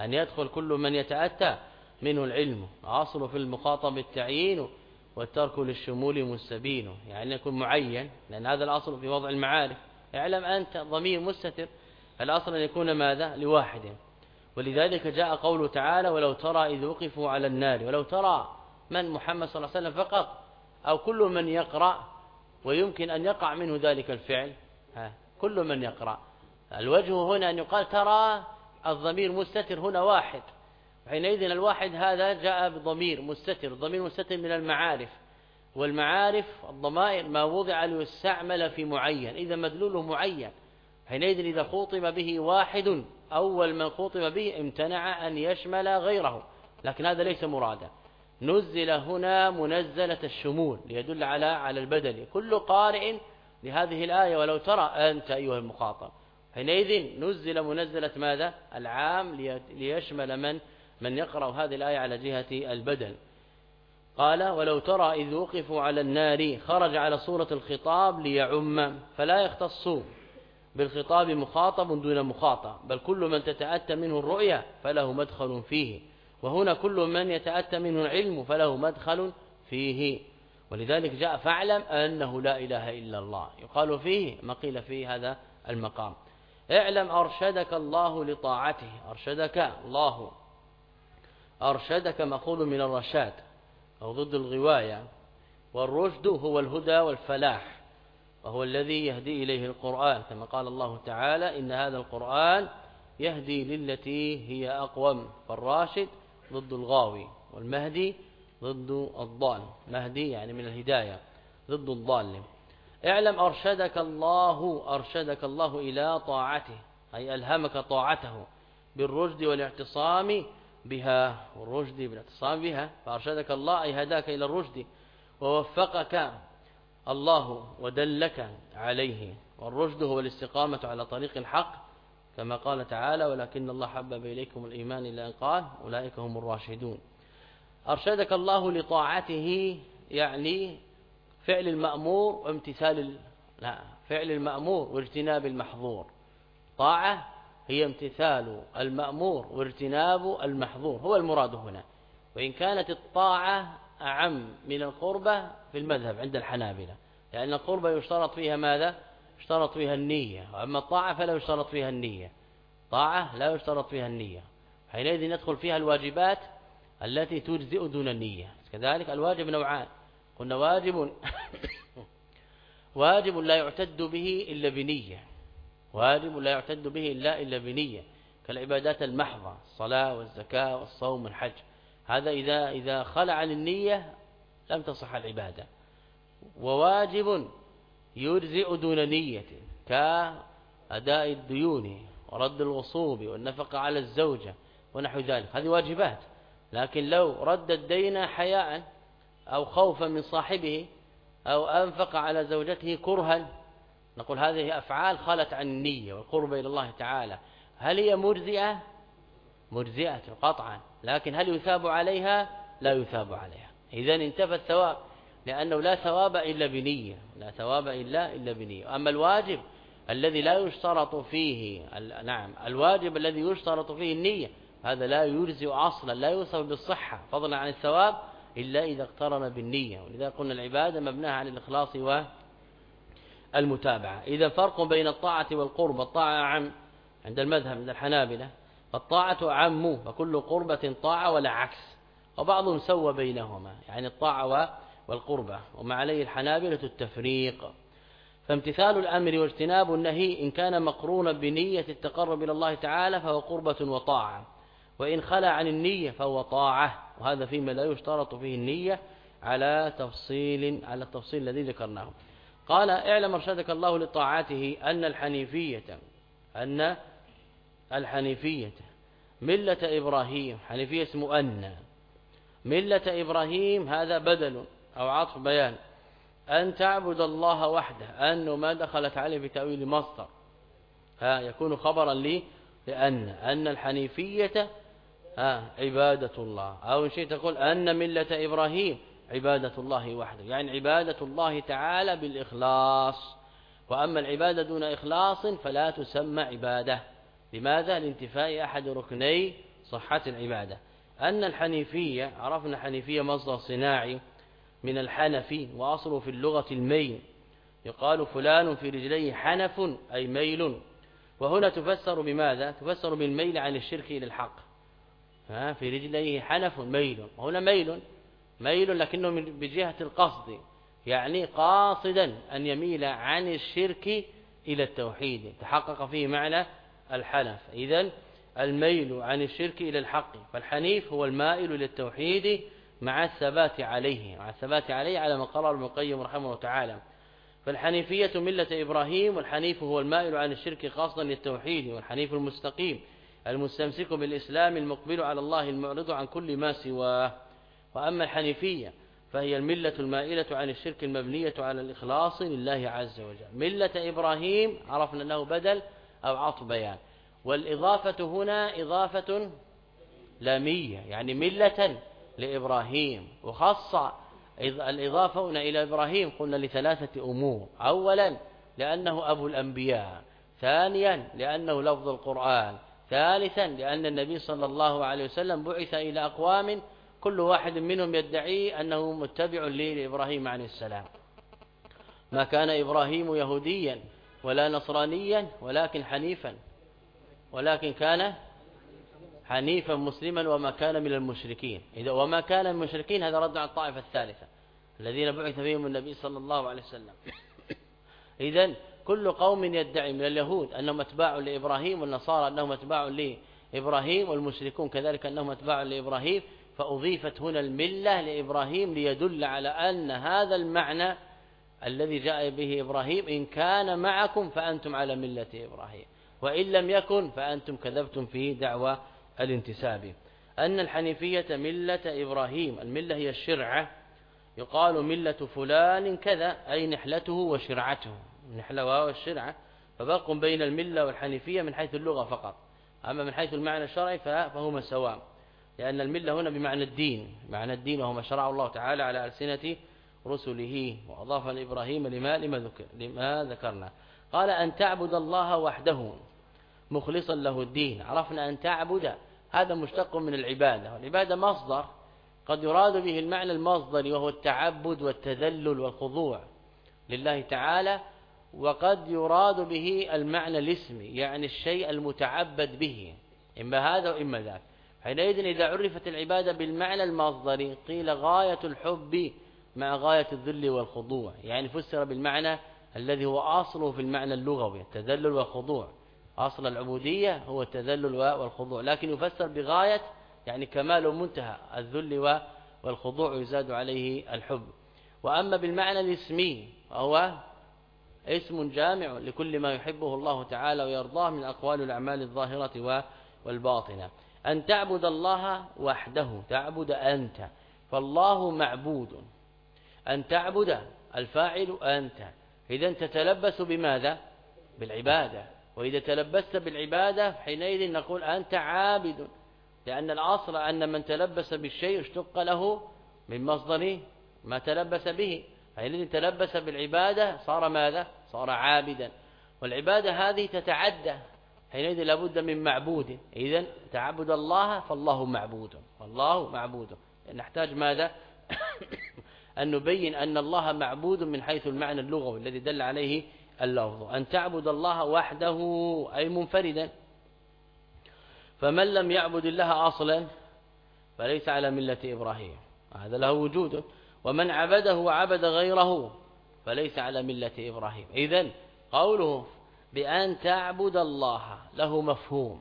أن يدخل كل من يتأتى منه العلم. أصل في المخاطب التعيين والترك للشمول مستبين. يعني يكون معين لأن هذا الأصل في وضع المعارف. اعلم أنت ضمير مستتر. الأصل أن يكون ماذا؟ لواحد. ولذلك جاء قوله تعالى ولو ترى إذ وقفوا على النار ولو ترى من؟ محمد صلى الله عليه وسلم فقط. أو كل من يقرأ ويمكن أن يقع منه ذلك الفعل. ها كل من يقرأ. الوجه هنا أن يقال ترى الضمير مستتر هنا واحد. حينئذ الواحد هذا جاء بضمير مستتر. ضمير مستتر من المعارف. والمعارف الضمائر ما وضع ليستعمل في معين. إذا مدلوله معين. حينئذ إذا خوطب به واحد أول من خوطب به امتنع أن يشمل غيره لكن هذا ليس مرادا. نزل هنا منزلة الشمول ليدل على على البدل. كل قارئ لهذه الآية ولو ترى أنت أيها المخاطب. حينئذ نزل منزلة ماذا؟ العام ليشمل من من يقرأ هذه الآية على جهة البدل. قال ولو ترى إذ وقفوا على النار خرج على صورة الخطاب ليعم فلا يختص بالخطاب مخاطب دون مخاطب بل كل من تتأتى منه الرؤيا فله مدخل فيه وهنا كل من يتأتى منه العلم فله مدخل فيه. ولذلك جاء فاعلم أنه لا إله إلا الله. يقال فيه ما قيل فيه هذا المقام. اعلم أرشدك الله لطاعته. أرشدك الله. أرشدك مأخوذ من الرشاد أو ضد الغواية. والرشد هو الهدى والفلاح. وهو الذي يهدي إليه القرآن كما قال الله تعالى إن هذا القرآن يهدي للتي هي أقوم فالراشد ضد الغاوي والمهدي ضد الضال. مهدي يعني من الهداية ضد الضال. اعلم أرشدك الله أرشدك الله إلى طاعته أي ألهمك طاعته بالرشد والاعتصام بها والرشد بالاعتصام بها فأرشدك الله أي هداك إلى الرشد ووفقك الله ودلك عليه والرشد هو الاستقامة على طريق الحق كما قال تعالى ولكن الله حبب إليكم الإيمان إلا أن قال أولئك هم الراشدون أرشدك الله لطاعته يعني فعل المأمور وامتثال لا فعل المأمور واجتناب المحظور. طاعة هي امتثال المأمور واجتناب المحظور هو المراد هنا. وإن كانت الطاعة أعم من القربة في المذهب عند الحنابلة لأن القربة يشترط فيها ماذا؟ يشترط فيها النية وأما الطاعة فلا يشترط فيها النية. طاعة لا يشترط فيها النية. حينئذ ندخل فيها الواجبات التي تجزئ دون النية. كذلك الواجب نوعان. قلنا واجب واجب لا يعتد به إلا بنية. واجب لا يعتد به إلا إلا بنية. كالعبادات المحضة الصلاة والزكاة والصوم والحج. هذا إذا إذا خلع عن النية لم تصح العبادة. وواجب يجزئ دون نية كأداء الديون ورد الغصوب والنفقة على الزوجة ونحو ذلك. هذه واجبات. لكن لو رد الدين حياء أو خوفا من صاحبه أو أنفق على زوجته كرها نقول هذه أفعال خلت عن النية والقرب إلى الله تعالى. هل هي مرزئة؟ مرزئة قطعا لكن هل يثاب عليها؟ لا يثاب عليها. إذا انتفى الثواب لأنه لا ثواب إلا بنية لا ثواب إلا إلا بنية. أما الواجب الذي لا يشترط فيه نعم الواجب الذي يشترط فيه النية هذا لا يجزئ أصلا لا يوصف بالصحة فضلا عن الثواب إلا إذا اقترن بالنية. ولذا قلنا العبادة مبناها على الإخلاص والمتابعة. إذا فرق بين الطاعة والقرب الطاعة أعم عند المذهب عند الحنابلة الطاعة أعم فكل قربة طاعة ولا عكس وبعضهم سوى بينهما يعني الطاعة والقربة. وما عليه الحنابلة التفريق. فامتثال الأمر واجتناب النهي إن كان مقرونا بنية التقرب إلى الله تعالى فهو قربة وطاعة. وإن خلى عن النية فهو طاعة. وهذا فيما لا يشترط فيه النية على تفصيل على التفصيل الذي ذكرناه. قال اعلم أرشدك الله لطاعته أن الحنيفية أن الحنيفية. ملة إبراهيم حنيفية اسمه أن ملة إبراهيم هذا بدل أو عطف بيان. أن تعبد الله وحده أنه ما دخلت عليه بتأويل مصدر. ها يكون خبرا لي لأن أن الحنيفية ها عبادة الله. أو شيء تقول أن ملة إبراهيم عبادة الله وحده. يعني عبادة الله تعالى بالإخلاص. وأما العبادة دون إخلاص فلا تسمى عبادة. لماذا؟ لانتفاء أحد ركني صحة العبادة. أن الحنيفية عرفنا حنيفية مصدر صناعي من الحنفي وأصله في اللغة الميل. يقال فلان في رجليه حنف أي ميل. وهنا تفسر بماذا؟ تفسر بالميل عن الشرك إلى الحق. في رجليه حنف ميل. هنا ميل. ميل لكنه بجهة القصد يعني قاصدا أن يميل عن الشرك إلى التوحيد. تحقق فيه معنى الحنف. إذا الميل عن الشرك إلى الحق فالحنيف هو المائل للتوحيد مع الثبات عليه مع الثبات عليه على ما قرر المقيم رحمه الله تعالى. فالحنيفية ملة إبراهيم والحنيف هو المائل عن الشرك خاصة للتوحيد والحنيف المستقيم المستمسك بالإسلام المقبل على الله المعرض عن كل ما سواه. وأما الحنيفية فهي الملة المائلة عن الشرك المبنية على الإخلاص لله عز وجل. ملة إبراهيم عرفنا أنه بدل أو عطف بيان. والإضافة هنا إضافة لامية يعني ملة لإبراهيم. وخاص الإضافة هنا إلى إبراهيم قلنا لثلاثة أمور. أولا لأنه أبو الأنبياء. ثانيا لأنه لفظ القرآن. ثالثا لأن النبي صلى الله عليه وسلم بعث إلى أقوام كل واحد منهم يدعي أنه متبع لإبراهيم عليه السلام. ما كان إبراهيم يهوديا ولا نصرانيا ولكن حنيفا. ولكن كان حنيفا مسلما وما كان من المشركين. إذا وما كان من المشركين هذا رد على الطائفة الثالثة الذين بعث فيهم النبي صلى الله عليه وسلم. إذا كل قوم يدعي من اليهود أنهم أتباع لإبراهيم والنصارى أنهم أتباع لإبراهيم والمشركون. كذلك أنهم أتباع لإبراهيم فأضيفت هنا الملة لإبراهيم ليدل على أن هذا المعنى الذي جاء به إبراهيم إن كان معكم فأنتم على ملة إبراهيم. وإن لم يكن فأنتم كذبتم في دعوى الانتساب. أن الحنيفية ملة إبراهيم الملة هي الشرعة. يقال ملة فلان كذا أي نحلته وشرعته. النحلة والشرعة ففرق بين الملة والحنيفية من حيث اللغة فقط. أما من حيث المعنى الشرعي فهما سواء. لأن الملة هنا بمعنى الدين. معنى الدين وهو ما شرعه الله تعالى على ألسنة رسله وأضاف لإبراهيم لما, لما, ذكر لما ذكرنا. قال أن تعبد الله وحده مخلصا له الدين. عرفنا أن تعبد هذا مشتق من العبادة. والعبادة مصدر. قد يراد به المعنى المصدري وهو التعبد والتذلل والخضوع لله تعالى. وقد يراد به المعنى الاسمي يعني الشيء المتعبد به. إما هذا وإما ذاك. حينئذ إذا عرفت العبادة بالمعنى المصدري قيل غاية الحب مع غاية الذل والخضوع. يعني فسر بالمعنى الذي هو أصله في المعنى اللغوي التذلل والخضوع. أصل العبودية هو التذلل والخضوع. لكن يفسر بغاية يعني كمال ومنتهى الذل والخضوع يزاد عليه الحب. وأما بالمعنى الاسمي وهو اسم جامع لكل ما يحبه الله تعالى ويرضاه من أقوال الأعمال الظاهرة والباطنة. أن تعبد الله وحده تعبد أنت. فالله معبود. أن تعبد الفاعل أنت. إذا تتلبس بماذا؟ بالعبادة. وإذا تلبست بالعبادة حينئذ نقول أنت عابد. لأن الأصل أن من تلبس بالشيء اشتق له من مصدر ما تلبس به. حينئذ تلبس بالعبادة صار ماذا؟ صار عابدا. والعبادة هذه تتعدى. حينئذ لابد من معبود. إذا تعبد الله فالله معبود. والله معبود. نحتاج ماذا؟ أن نبين أن الله معبود من حيث المعنى اللغوي الذي دل عليه اللفظ. أن تعبد الله وحده أي منفردا. فمن لم يعبد الله أصلا فليس على ملة إبراهيم. هذا له وجود. ومن عبده وعبد غيره فليس على ملة إبراهيم. إذن قوله بأن تعبد الله له مفهوم.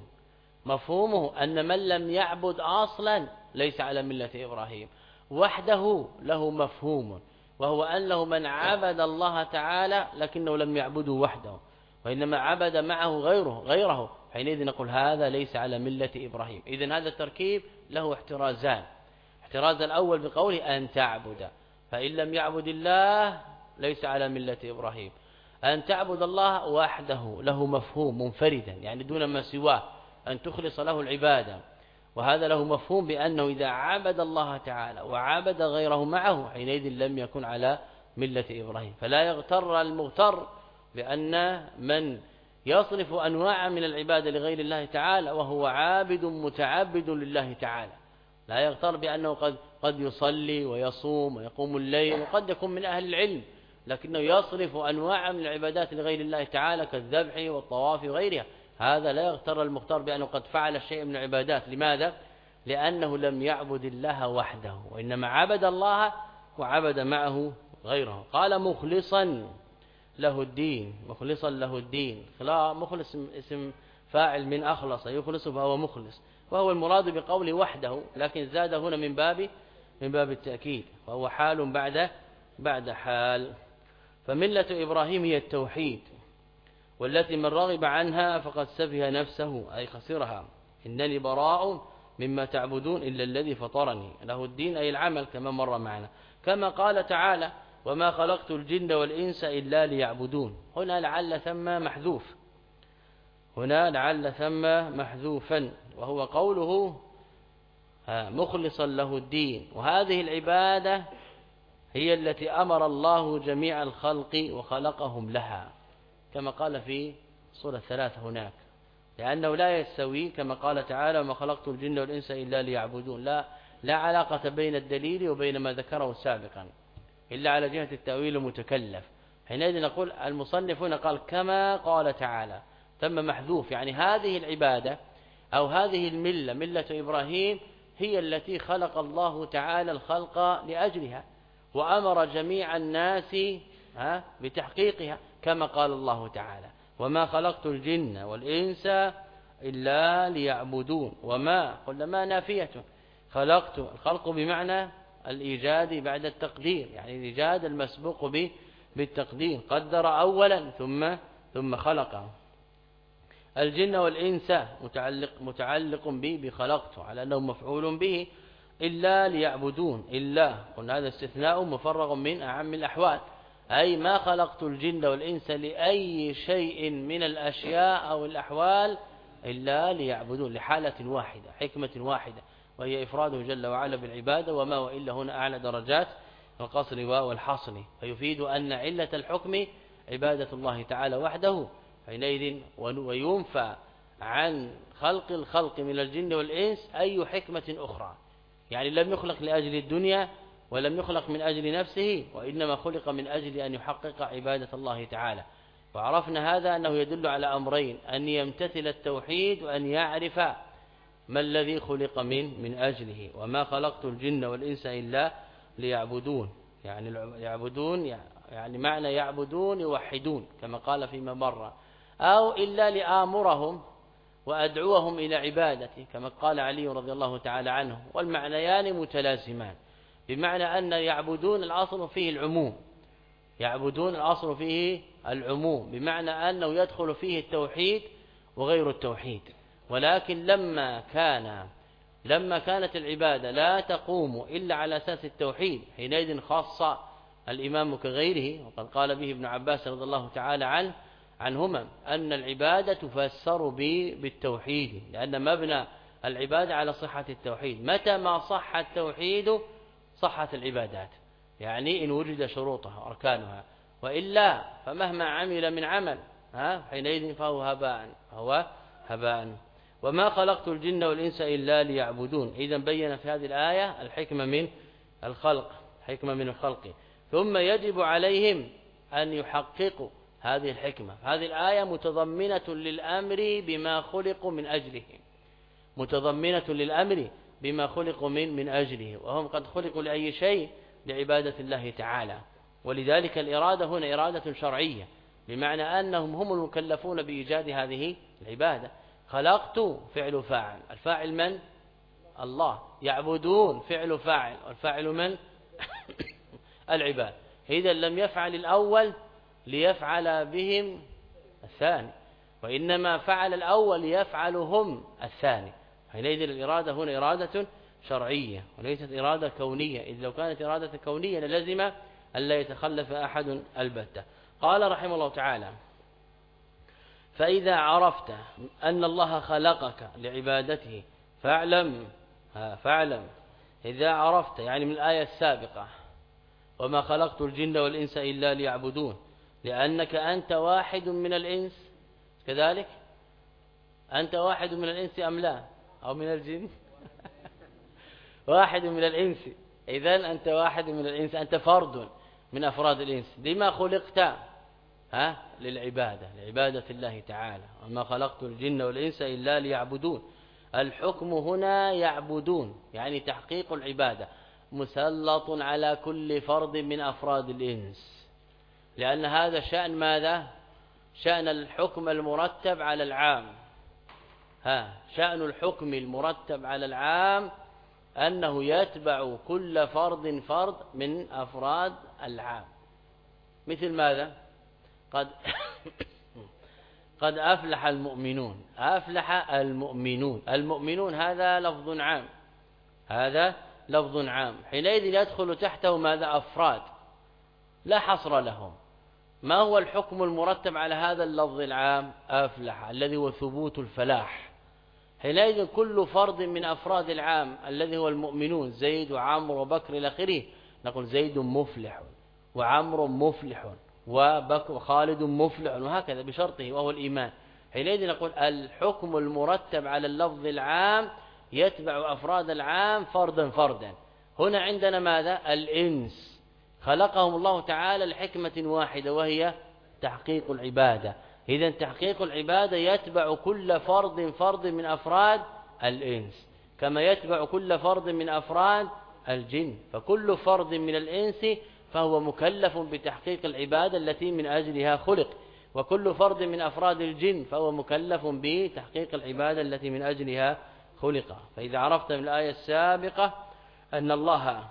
مفهومه أن من لم يعبد أصلا ليس على ملة إبراهيم. وحده له مفهوم وهو أنه من عبد الله تعالى لكنه لم يعبده وحده وإنما عبد معه غيره غيره. حينئذ نقول هذا ليس على ملة إبراهيم. إذن هذا التركيب له احترازان. احتراز الأول بقوله أن تعبد فإن لم يعبد الله ليس على ملة إبراهيم. أن تعبد الله وحده له مفهوم منفردا يعني دون ما سواه أن تخلص له العبادة. وهذا له مفهوم بأنه إذا عبد الله تعالى وعبد غيره معه حينئذ لم يكن على ملة إبراهيم. فلا يغتر المغتر بأن من يصرف أنواع من العبادة لغير الله تعالى وهو عابد متعبد لله تعالى. لا يغتر بأنه قد قد يصلي ويصوم ويقوم الليل وقد يكون من أهل العلم لكنه يصرف أنواع من العبادات لغير الله تعالى كالذبح والطواف وغيرها. هذا لا يغتر المختار بأنه قد فعل شيء من العبادات. لماذا؟ لأنه لم يعبد الله وحده وإنما عبد الله وعبد معه غيره. قال مخلصا له الدين مخلصا له الدين. مخلص اسم فاعل من أخلص يخلص فهو مخلص. وهو المراد بقول وحده لكن زاد هنا من باب من باب التأكيد. وهو حال بعد بعد حال. فملة إبراهيم هي التوحيد. والتي من رغب عنها فقد سفه نفسه أي خسرها. إنني براء مما تعبدون إلا الذي فطرني. له الدين أي العمل كما مر معنا. كما قال تعالى وما خلقت الجن والإنس إلا ليعبدون. هنا لعل ثم محذوف. هنا لعل ثم محذوفا وهو قوله مخلصا له الدين. وهذه العبادة هي التي أمر الله جميع الخلق وخلقهم لها. كما قال في سورة ثلاثة هناك. لأنه لا يستوي كما قال تعالى وما خلقت الجن والإنس إلا ليعبدون. لا لا علاقة بين الدليل وبين ما ذكره سابقا إلا على جهة التأويل المتكلف. حينئذ نقول المصنف هنا قال كما قال تعالى ثم محذوف. يعني هذه العبادة أو هذه الملة ملة إبراهيم هي التي خلق الله تعالى الخلق لأجلها وأمر جميع الناس بتحقيقها. كما قال الله تعالى وما خلقت الجن والإنس إلا ليعبدون. وما قلنا ما نافية. خلقت الخلق بمعنى الإيجاد بعد التقدير يعني الإيجاد المسبوق به بالتقدير. قدر أولا ثم ثم خلقه. الجن والإنس متعلق متعلق به بخلقته على أنه مفعول به إلا ليعبدون. إلا قلنا هذا استثناء مفرغ من أعم الأحوال. أي ما خلقت الجن والإنس لأي شيء من الأشياء أو الأحوال إلا ليعبدون لحالة واحدة حكمة واحدة وهي إفراده جل وعلا بالعبادة وما وإلا هنا أعلى درجات القصر والحصر فيفيد أن علة الحكم عبادة الله تعالى وحده. حينئذ وينفى عن خلق الخلق من الجن والإنس أي حكمة أخرى. يعني لم يخلق لأجل الدنيا ولم يخلق من أجل نفسه وإنما خلق من أجل أن يحقق عبادة الله تعالى. وعرفنا هذا أنه يدل على أمرين أن يمتثل التوحيد وأن يعرف ما الذي خلق من من أجله وما خلقت الجن والإنس إلا ليعبدون. يعني يعبدون يعني معنى يعبدون يوحدون كما قال فيما مر. أو إلا لآمرهم وأدعوهم إلى عبادتي كما قال علي رضي الله تعالى عنه. والمعنيان متلازمان. بمعنى أن يعبدون الأصل فيه العموم. يعبدون الأصل فيه العموم بمعنى أنه يدخل فيه التوحيد وغير التوحيد. ولكن لما كان لما كانت العبادة لا تقوم إلا على أساس التوحيد حينئذ خاص الإمام كغيره وقد قال به ابن عباس رضي الله تعالى عنه عنهما أن العبادة تفسر بالتوحيد لأن مبنى العبادة على صحة التوحيد. متى ما صح التوحيد صحت العبادات. يعني إن وجد شروطها وأركانها. وإلا فمهما عمل من عمل ها حينئذ فهو هباء هو هباء. وما خلقت الجن والإنس إلا ليعبدون. إذا بين في هذه الآية الحكمة من الخلق حكمة من الخلق. ثم يجب عليهم أن يحققوا هذه الحكمة. هذه الآية متضمنة للأمر بما خلقوا من أجله متضمنة للأمر بما خلقوا من من أجله وهم قد خلقوا لأي شيء لعبادة الله تعالى. ولذلك الإرادة هنا إرادة شرعية بمعنى أنهم هم المكلفون بإيجاد هذه العبادة. خلقت فعل فاعل الفاعل من؟ الله. يعبدون فعل فاعل والفاعل من؟ العباد. إذا لم يفعل الأول ليفعل بهم الثاني وإنما فعل الأول ليفعلهم الثاني. حينئذ الإرادة هنا إرادة شرعية وليست إرادة كونية. إذ لو كانت إرادة كونية للزم ألا يتخلف أحد البتة. قال رحمه الله تعالى فإذا عرفت أن الله خلقك لعبادته فاعلم فاعلم. إذا عرفت يعني من الآية السابقة وما خلقت الجن والإنس إلا ليعبدون لأنك أنت واحد من الإنس. كذلك؟ أنت واحد من الإنس أم لا؟ أو من الجن؟ واحد من الإنس. إذا أنت واحد من الإنس أنت فرد من أفراد الإنس. لما خلقت؟ ها؟ للعبادة لعبادة الله تعالى. وما خلقت الجن والإنس إلا ليعبدون. الحكم هنا يعبدون يعني تحقيق العبادة. مسلط على كل فرد من أفراد الإنس. لأن هذا شأن ماذا؟ شأن الحكم المرتب على العام. ها شأن الحكم المرتب على العام أنه يتبع كل فرد فرد من أفراد العام. مثل ماذا؟ قد قد أفلح المؤمنون. أفلح المؤمنون. المؤمنون هذا لفظ عام. هذا لفظ عام. حينئذ يدخل تحته ماذا؟ أفراد. لا حصر لهم. ما هو الحكم المرتب على هذا اللفظ العام؟ أفلح الذي هو ثبوت الفلاح. حينئذ كل فرد من أفراد العام الذي هو المؤمنون زيد وعمرو وبكر إلى آخره نقول زيد مفلح وعمرو مفلح وبكر خالد مفلح وهكذا بشرطه وهو الإيمان. حينئذ نقول الحكم المرتب على اللفظ العام يتبع أفراد العام فردا فردا. هنا عندنا ماذا؟ الإنس. خلقهم الله تعالى لحكمة واحدة وهي تحقيق العبادة. إذا تحقيق العبادة يتبع كل فرد فرد من أفراد الإنس. كما يتبع كل فرد من أفراد الجن. فكل فرد من الإنس فهو مكلف بتحقيق العبادة التي من أجلها خلق. وكل فرد من أفراد الجن فهو مكلف بتحقيق العبادة التي من أجلها خلق. فإذا عرفت من الآية السابقة أن الله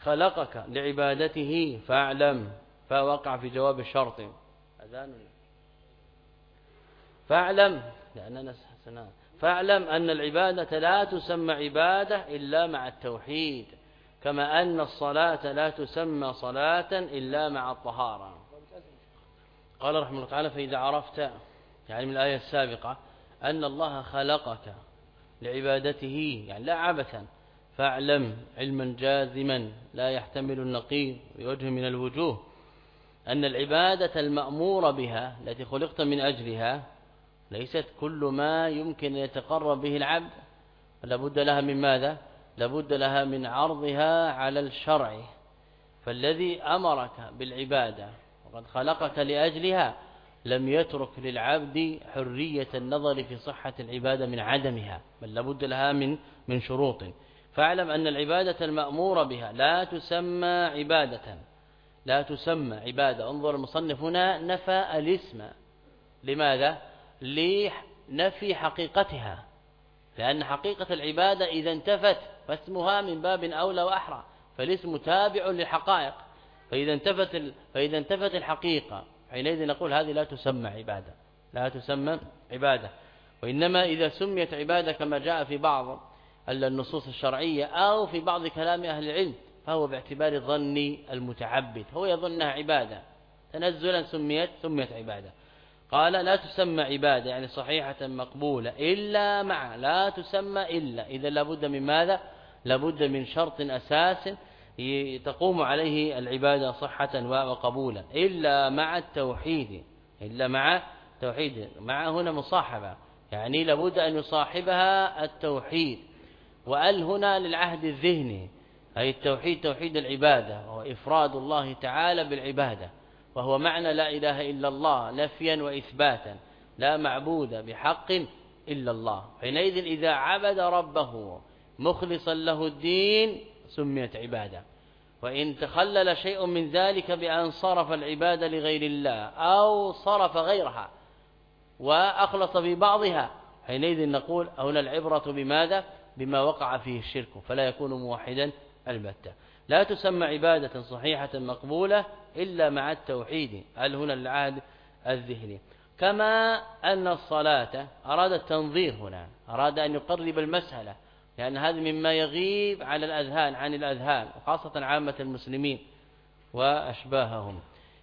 خلقك لعبادته فاعلم فوقع في جواب الشرط. أذان فاعلم لأننا فاعلم أن العبادة لا تسمى عبادة إلا مع التوحيد كما أن الصلاة لا تسمى صلاة إلا مع الطهارة. قال رحمه الله تعالى فإذا عرفت يعني من الآية السابقة أن الله خلقك لعبادته يعني لا عبثا. فاعلم علما جازما لا يحتمل النقيض بوجه من الوجوه. أن العبادة المأمور بها التي خلقت من أجلها ليست كل ما يمكن أن يتقرب به العبد. لابد لها من ماذا؟ لابد لها من عرضها على الشرع. فالذي أمرك بالعبادة وقد خلقك لأجلها لم يترك للعبد حرية النظر في صحة العبادة من عدمها بل لابد لها من من شروط. فاعلم أن العبادة المأمور بها لا تسمى عبادة. لا تسمى عبادة. انظر المصنف هنا نفى الاسم. لماذا؟ لنفي حقيقتها لأن حقيقة العبادة إذا انتفت فاسمها من باب أولى وأحرى فالاسم تابع للحقائق. فإذا انتفت فإذا انتفت الحقيقة حينئذ نقول هذه لا تسمى عبادة لا تسمى عبادة. وإنما إذا سميت عبادة كما جاء في بعض النصوص الشرعية أو في بعض كلام أهل العلم فهو باعتبار ظن المتعبد هو يظنها عبادة. تنزلا سميت سميت عبادة. قال لا تسمى عبادة يعني صحيحة مقبولة إلا مع لا تسمى إلا. إذا لابد من ماذا؟ لابد من شرط أساس تقوم عليه العبادة صحة وقبولا. إلا مع التوحيد إلا مع التوحيد. مع هنا مصاحبة يعني لابد أن يصاحبها التوحيد. وأل هنا للعهد الذهني أي التوحيد توحيد العبادة وهو إفراد الله تعالى بالعبادة. وهو معنى لا إله إلا الله نفيا وإثباتا لا معبود بحق إلا الله. حينئذ إذا عبد ربه مخلصا له الدين سميت عبادة. وإن تخلل شيء من ذلك بأن صرف العبادة لغير الله أو صرف غيرها وأخلص في بعضها حينئذ نقول هنا العبرة بماذا؟ بما وقع فيه الشرك فلا يكون موحدا البتة. لا تسمى عبادة صحيحة مقبولة إلا مع التوحيد هل هنا العهد الذهني. كما أن الصلاة أراد التنظير هنا أراد أن يقرب المسألة لأن هذا مما يغيب على الأذهان عن الأذهان وخاصة عامة المسلمين وأشباههم.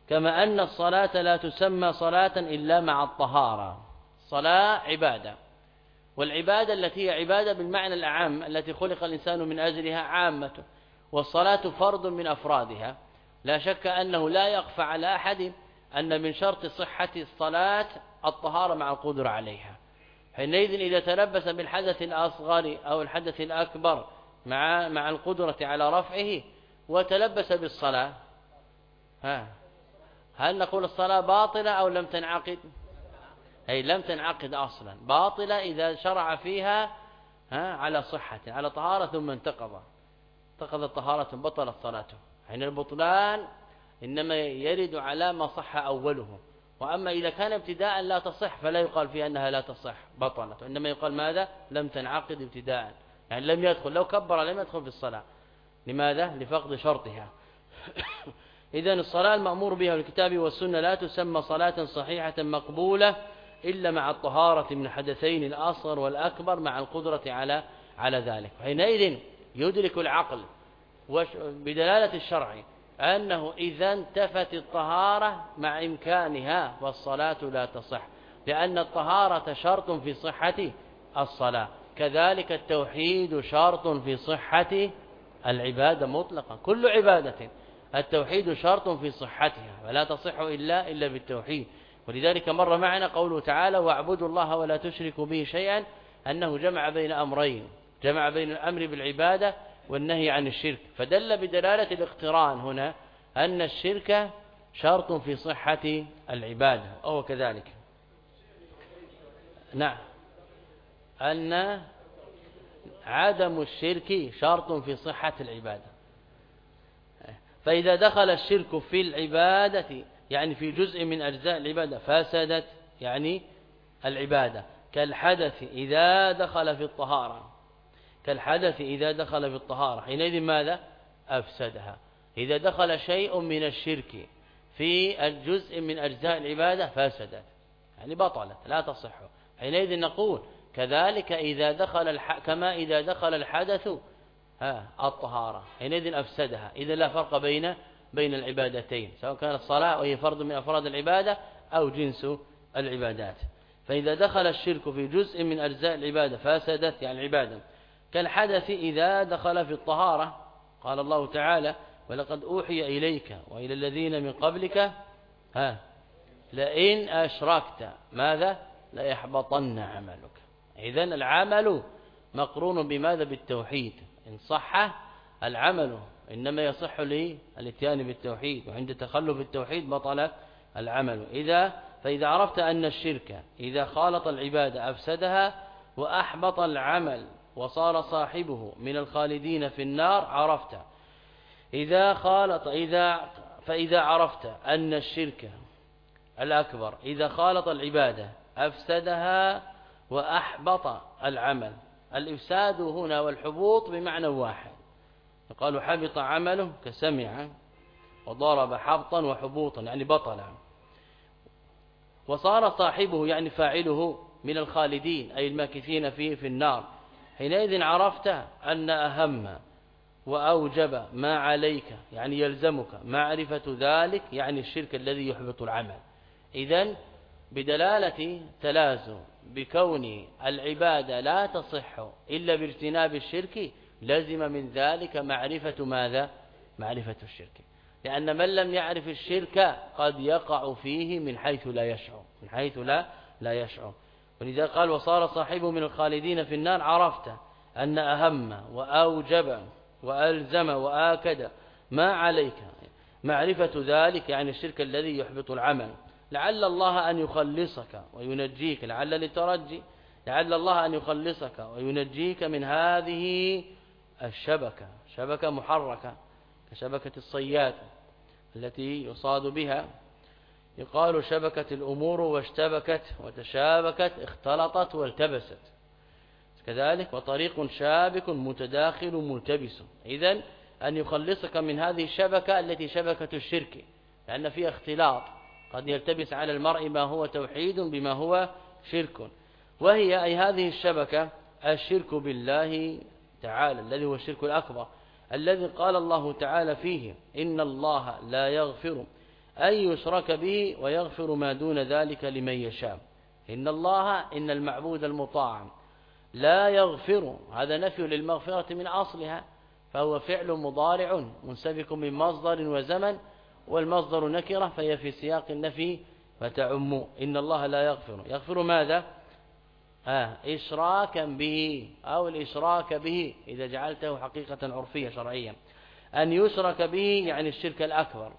كما أن الصلاة لا تسمى صلاة إلا مع الطهارة. صلاة عبادة. والعبادة التي هي عبادة بالمعنى الأعم التي خلق الإنسان من أجلها عامة والصلاة فرد من أفرادها. لا شك أنه لا يخفى على أحد أن من شرط صحة الصلاة الطهارة مع القدرة عليها. حينئذ إذا تلبس بالحدث الأصغر أو الحدث الأكبر مع مع القدرة على رفعه وتلبس بالصلاة ها هل نقول الصلاة باطلة أو لم تنعقد؟ أي لم تنعقد أصلا باطلة إذا شرع فيها ها على صحة على طهارة ثم انتقض. انتقضت طهارة بطلت صلاته. حين البطلان إنما يرد على ما صح أوله. وأما إذا كان ابتداء لا تصح فلا يقال فيها أنها لا تصح بطلت. وإنما يقال ماذا؟ لم تنعقد ابتداء. يعني لم يدخل لو كبر لم يدخل في الصلاة. لماذا؟ لفقد شرطها. إذا الصلاة المأمور بها الكتاب والسنة لا تسمى صلاة صحيحة مقبولة إلا مع الطهارة من حدثين الأصغر والأكبر مع القدرة على على ذلك. حينئذ يدرك العقل بدلالة الشرع أنه إذا انتفت الطهارة مع إمكانها والصلاة لا تصح لأن الطهارة شرط في صحة الصلاة كذلك التوحيد شرط في صحة العبادة مطلقا كل عبادة التوحيد شرط في صحتها ولا تصح إلا إلا بالتوحيد ولذلك مر معنا قوله تعالى واعبدوا الله ولا تشركوا به شيئا أنه جمع بين أمرين جمع بين الأمر بالعبادة والنهي عن الشرك. فدل بدلالة الاقتران هنا أن الشرك شرط في صحة العبادة أو كذلك. نعم. أن عدم الشرك شرط في صحة العبادة. فإذا دخل الشرك في العبادة يعني في جزء من أجزاء العبادة فسدت يعني العبادة. كالحدث إذا دخل في الطهارة. كالحدث إذا دخل في الطهارة حينئذ ماذا؟ أفسدها. إذا دخل شيء من الشرك في الجزء من أجزاء العبادة فسدت يعني بطلت لا تصح. حينئذ نقول كذلك إذا دخل الح... كما إذا دخل الحدث ها الطهارة حينئذ أفسدها. إذا لا فرق بين بين العبادتين سواء كانت الصلاة وهي فرض من أفراد العبادة أو جنس العبادات. فإذا دخل الشرك في جزء من أجزاء العبادة فسدت يعني العبادة كالحدث إذا دخل في الطهارة. قال الله تعالى ولقد أوحي إليك وإلى الذين من قبلك ها لئن أشركت. ماذا؟ لا يحبطن عملك. إذا العمل مقرون بماذا؟ بالتوحيد. إن صح العمل إنما يصح لي الاتيان بالتوحيد وعند تخلف التوحيد بطل العمل. إذا فإذا عرفت أن الشرك إذا خالط العبادة أفسدها وأحبط العمل وصار صاحبه من الخالدين في النار عرفت. إذا خالط إذا فإذا عرفت أن الشرك الأكبر إذا خالط العبادة أفسدها وأحبط العمل. الإفساد هنا والحبوط بمعنى واحد. قالوا حبط عمله كسمع وضرب حبطا وحبوطا يعني بطلا وصار صاحبه يعني فاعله من الخالدين أي الماكثين فيه في النار. حينئذ عرفت أن أهم وأوجب ما عليك يعني يلزمك معرفة ذلك يعني الشرك الذي يحبط العمل. إذا بدلالة تلازم بكون العبادة لا تصح إلا باجتناب الشرك لزم من ذلك معرفة ماذا؟ معرفة الشرك. لأن من لم يعرف الشرك قد يقع فيه من حيث لا يشعر من حيث لا لا يشعر. ولذا قال وصار صاحبه من الخالدين في النار عرفت أن أهم وأوجب وألزم وآكد ما عليك. معرفة ذلك يعني الشرك الذي يحبط العمل. لعل الله أن يخلصك وينجيك. لعل للترجي لعل الله أن يخلصك وينجيك من هذه الشبكة. شبكة محركة كشبكة الصياد التي يصاد بها يقال شبكة الأمور واشتبكت وتشابكت اختلطت والتبست. كذلك وطريق شابك متداخل ملتبس. إذا أن يخلصك من هذه الشبكة التي شبكة الشرك لأن فيها اختلاط. قد يلتبس على المرء ما هو توحيد بما هو شرك. وهي أي هذه الشبكة الشرك بالله تعالى الذي هو الشرك الأكبر الذي قال الله تعالى فيه إن الله لا يغفر أن يشرك به ويغفر ما دون ذلك لمن يشاء. إن الله إن المعبود المطاع لا يغفر هذا نفي للمغفرة من أصلها فهو فعل مضارع منسبك من مصدر وزمن والمصدر نكرة فهي في سياق النفي فتعم. إن الله لا يغفر. يغفر ماذا؟ آه إشراكا به أو الإشراك به إذا جعلته حقيقة عرفية شرعيا. أن يشرك به يعني الشرك الأكبر.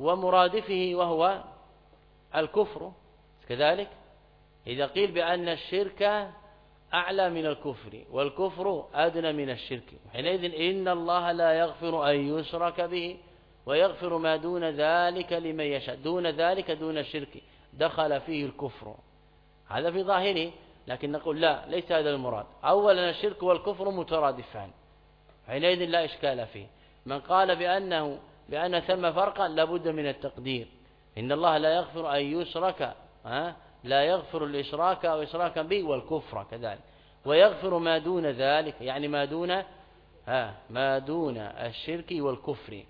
ومرادفه وهو الكفر. كذلك إذا قيل بأن الشرك أعلى من الكفر والكفر أدنى من الشرك حينئذ إن الله لا يغفر أن يشرك به ويغفر ما دون ذلك لمن يشاء دون ذلك دون الشرك دخل فيه الكفر. هذا في ظاهره لكن نقول لا ليس هذا المراد. أولا الشرك والكفر مترادفان حينئذ لا إشكال فيه. من قال بأنه بأن ثم فرقا لابد من التقدير. إن الله لا يغفر أن يشرك ها؟ لا يغفر الإشراك أو إشراكا به والكفر كذلك. ويغفر ما دون ذلك يعني ما دون ها؟ ما دون الشرك والكفر.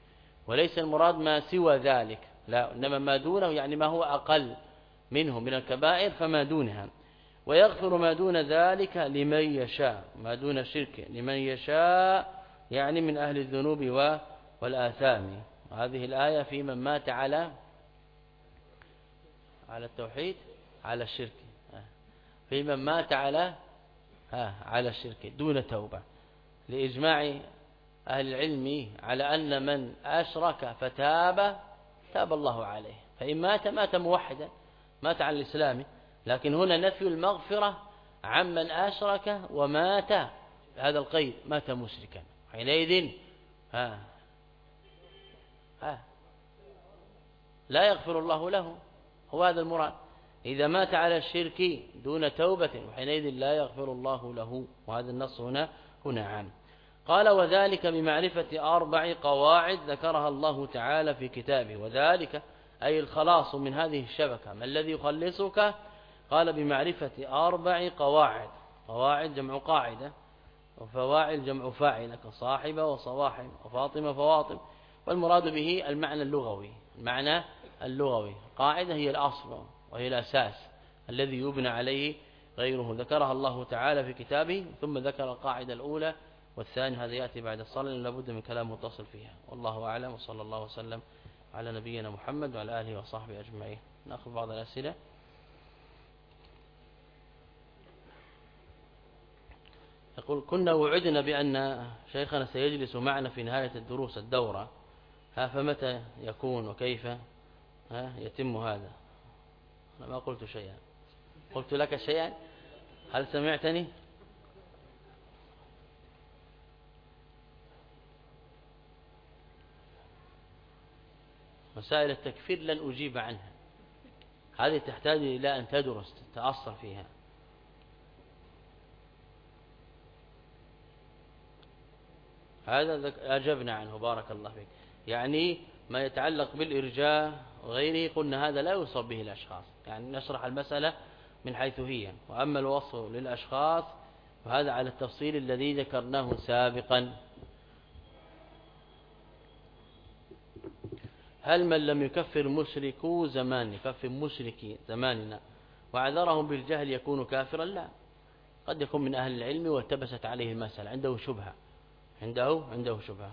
وليس المراد ما سوى ذلك لا إنما ما دونه يعني ما هو أقل منه من الكبائر فما دونها. ويغفر ما دون ذلك لمن يشاء ما دون الشرك لمن يشاء يعني من أهل الذنوب والآثام. هذه الآية في من مات على على التوحيد على الشرك. في من مات على ها على الشرك دون توبة. لإجماع أهل العلم على أن من أشرك فتاب تاب الله عليه. فإن مات مات موحدا مات على الإسلام. لكن هنا نفي المغفرة عمن أشرك ومات. هذا القيد مات مشركا. حينئذ ها لا يغفر الله له. هو هذا المراد. إذا مات على الشرك دون توبة وحينئذ لا يغفر الله له. وهذا النص هنا هنا عام. قال وذلك بمعرفة أربع قواعد ذكرها الله تعالى في كتابه. وذلك أي الخلاص من هذه الشبكة. ما الذي يخلصك؟ قال بمعرفة أربع قواعد. قواعد جمع قاعدة. وفواعل جمع فاعل كصاحبة وصواحب. وفاطمة فواطم. والمراد به المعنى اللغوي المعنى اللغوي. قاعدة هي الأصل وهي الأساس الذي يبنى عليه غيره. ذكرها الله تعالى في كتابه ثم ذكر القاعدة الأولى والثاني هذا يأتي بعد الصلاة لابد من كلام متصل فيها. والله أعلم وصلى الله وسلم على نبينا محمد وعلى آله وصحبه أجمعين. نأخذ بعض الأسئلة. يقول كنا وعدنا بأن شيخنا سيجلس معنا في نهاية الدروس الدورة فمتى يكون وكيف؟ ها يتم هذا. أنا ما قلت شيئا. قلت لك شيئا؟ هل سمعتني؟ مسائل التكفير لن أجيب عنها. هذه تحتاج إلى أن تدرس تتأصل فيها. هذا أجبنا عنه. بارك الله فيك. يعني ما يتعلق بالإرجاء وغيره قلنا هذا لا يوصف به الأشخاص يعني نشرح المسألة من حيث هي. وأما الوصف للأشخاص فهذا على التفصيل الذي ذكرناه سابقا. هل من لم يكفر مشركو زمان يكفر مشركي زماننا. وعذرهم بالجهل يكون كافرا؟ لا. قد يكون من أهل العلم والتبست عليه المسألة. عنده شبهة. عنده عنده شبهة.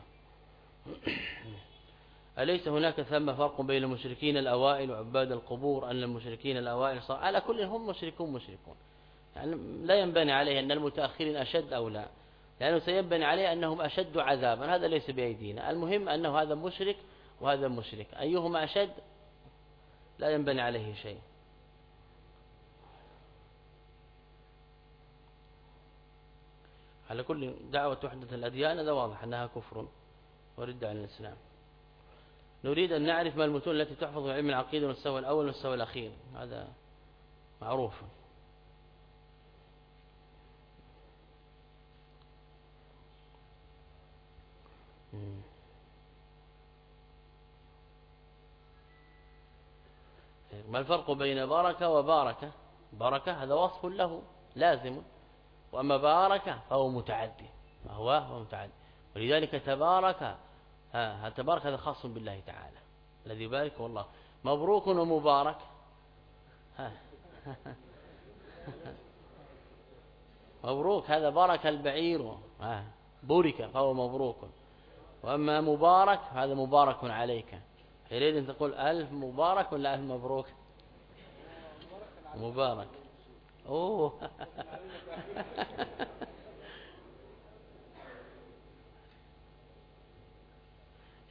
أليس هناك ثم فرق بين المشركين الأوائل وعباد القبور أن المشركين الأوائل صار على كل هم مشركون مشركون. يعني لا ينبني عليه أن المتأخرين أشد أو لا. لأنه سينبني عليه أنهم أشد عذابا. هذا ليس بأيدينا. المهم أنه هذا مشرك وهذا مشرك. أيهما أشد؟ لا ينبني عليه شيء. على كل دعوة وحدة الأديان هذا واضح أنها كفر. ورد عن الإسلام. نريد أن نعرف ما المتون التي تحفظ علم العقيدة والمستوى الأول والمستوى الأخير. هذا معروف. ما الفرق بين بركة وباركة بركة هذا وصف له لازم. وأما بارك فهو متعدي. فهو هو متعدي. ولذلك تبارك ها تبارك هذا خاص بالله تعالى الذي يبارك هو الله مبروك ومبارك. ها مبروك هذا بارك البعير. ها بورك فهو مبروك. وأما مبارك هذا مبارك عليك. يريد أن تقول ألف مبارك ولا ألف مبروك؟ مبارك. أوه.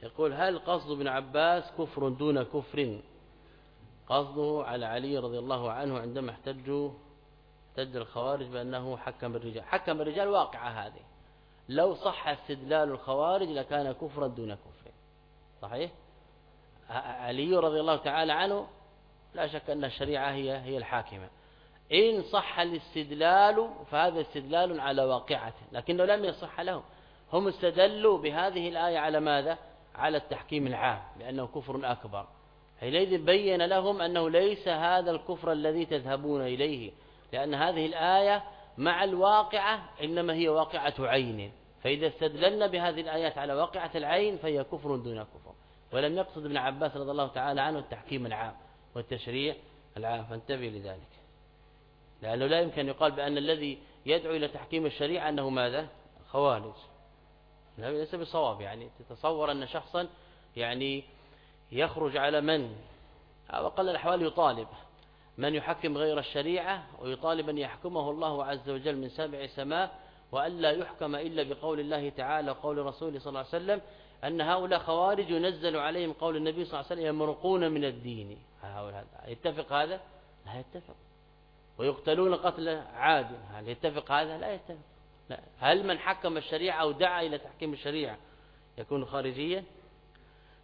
يقول هل قصد ابن عباس كفر دون كفر؟ قصده على علي رضي الله عنه عندما احتجوا احتج الخوارج بأنه حكم الرجال حكم الرجال واقعة هذه. لو صح استدلال الخوارج لكان كفرا دون كفر. صحيح؟ علي رضي الله تعالى عنه لا شك أن الشريعة هي هي الحاكمة. إن صح الاستدلال فهذا استدلال على واقعته لكنه لم يصح لهم. هم استدلوا بهذه الآية على ماذا؟ على التحكيم العام لأنه كفر أكبر. حينئذ بين لهم أنه ليس هذا الكفر الذي تذهبون إليه لأن هذه الآية مع الواقعة إنما هي واقعة عين. فإذا استدللنا بهذه الآيات على واقعة العين فهي كفر دون كفر. ولم يقصد ابن عباس رضي الله تعالى عنه التحكيم العام والتشريع العام. فانتبه لذلك. لأنه لا يمكن يقال بأن الذي يدعو إلى تحكيم الشريعة أنه ماذا؟ خوارج. ليس بصواب يعني تتصور أن شخصا يعني يخرج على من؟ أو أقل الأحوال يطالب من يحكم غير الشريعة ويطالب أن يحكمه الله عز وجل من سبع سماء وألا يحكم إلا بقول الله تعالى وقول رسوله صلى الله عليه وسلم أن هؤلاء خوارج ينزل عليهم قول النبي صلى الله عليه وسلم يمرقون من الدين. يتفق هذا؟ لا يتفق. ويقتلون قتل عاد. هل يتفق هذا؟ لا يتفق. لا. هل من حكم الشريعة أو دعا إلى تحكيم الشريعة يكون خارجيا؟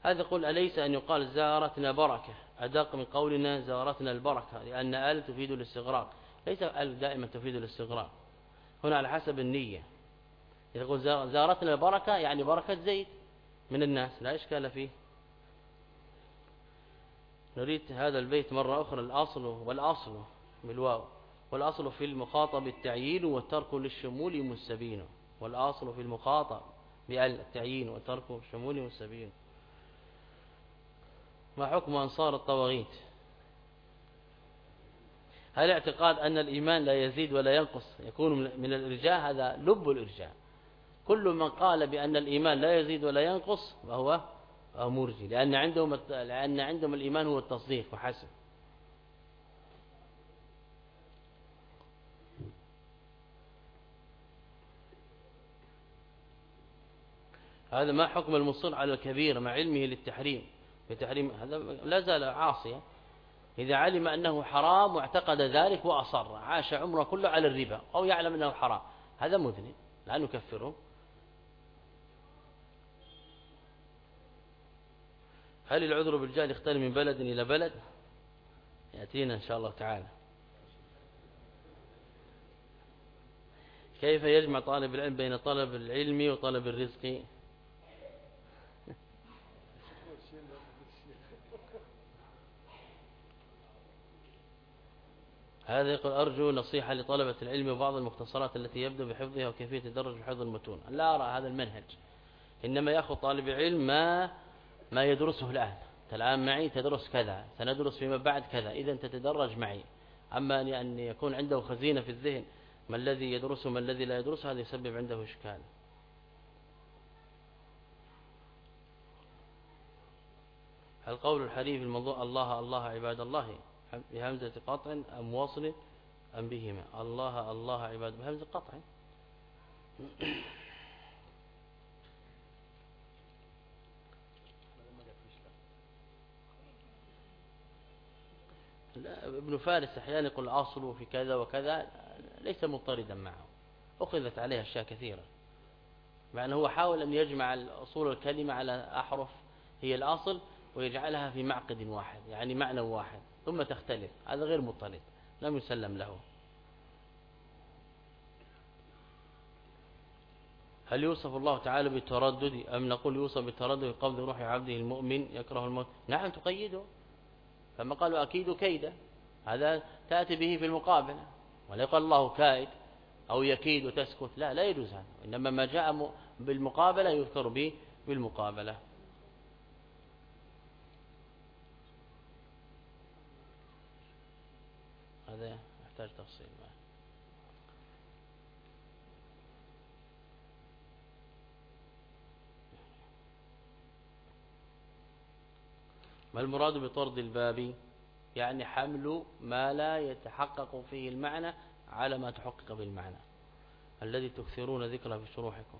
هذا يقول أليس أن يقال زارتنا بركة؟ أدق من قولنا زارتنا البركة لأن آل تفيد الاستغراق. ليس آل دائما تفيد الاستغراق. هنا على حسب النية. يقول زارتنا البركة يعني بركة زيد من الناس. لا إشكال فيه. نريد هذا البيت مرة أخرى الأصل والأصل بالواو. والأصل في المخاطب التعيين والترك للشمول مستبين. والأصل في المخاطب بالتعيين والترك للشمول مستبين. ما حكم أنصار الطواغيت؟ هل اعتقاد أن الإيمان لا يزيد ولا ينقص؟ يكون من الإرجاء؟ هذا لب الإرجاء. كل من قال بأن الإيمان لا يزيد ولا ينقص فهو مرجي لأن عندهم لأن عندهم الإيمان هو التصديق وحسب. هذا ما حكم المصر على الكبير مع علمه للتحريم. بتحريم هذا لا زال عاصيا. إذا علم أنه حرام واعتقد ذلك وأصر عاش عمره كله على الربا أو يعلم أنه حرام. هذا مذنب لا نكفره. هل العذر بالجهل يختلف من بلد إلى بلد؟ يأتينا إن شاء الله تعالى. كيف يجمع طالب العلم بين طلب العلم وطلب الرزق؟ هذا يقول أرجو نصيحة لطلبة العلم وبعض المختصرات التي يبدو بحفظها وكيفية الدرج بحفظ المتون. لا أرى هذا المنهج. إنما يأخذ طالب علم ما ما يدرسه الآن. أنت الآن معي تدرس كذا سندرس فيما بعد كذا. إذا تتدرج معي. أما أن يكون عنده خزينة في الذهن ما الذي يدرسه ما الذي لا يدرسه هذا يسبب عنده إشكال. هل قول الحديث في الموضوع الله الله عباد الله. بهمزة قطع أم وصل أم بهما. الله الله عباد بهمزة قطع. ابن فارس أحيانا يقول الاصل في كذا وكذا ليس مضطردا معه. أخذت عليها أشياء كثيرة. مع أنه هو حاول أن يجمع أصول الكلمة على أحرف هي الأصل ويجعلها في معقد واحد يعني معنى واحد. ثم تختلف. هذا غير مضطرد. لم يسلم له. هل يوصف الله تعالى بالتردد أم نقول يوصف بالتردد قبض روح عبده المؤمن يكره الموت؟ نعم تقيده. فما قالوا أكيد كيدا هذا تأتي به في المقابلة. ولا يقال الله كائد أو يكيد وتسكت. لا لا يجوز هذا. إنما ما جاء بالمقابلة يذكر به بالمقابلة. هذا يحتاج تفصيل ما المراد بطرد الباب؟ يعني حمل ما لا يتحقق فيه المعنى على ما تحقق بالمعنى الذي تكثرون ذكره في شروحكم.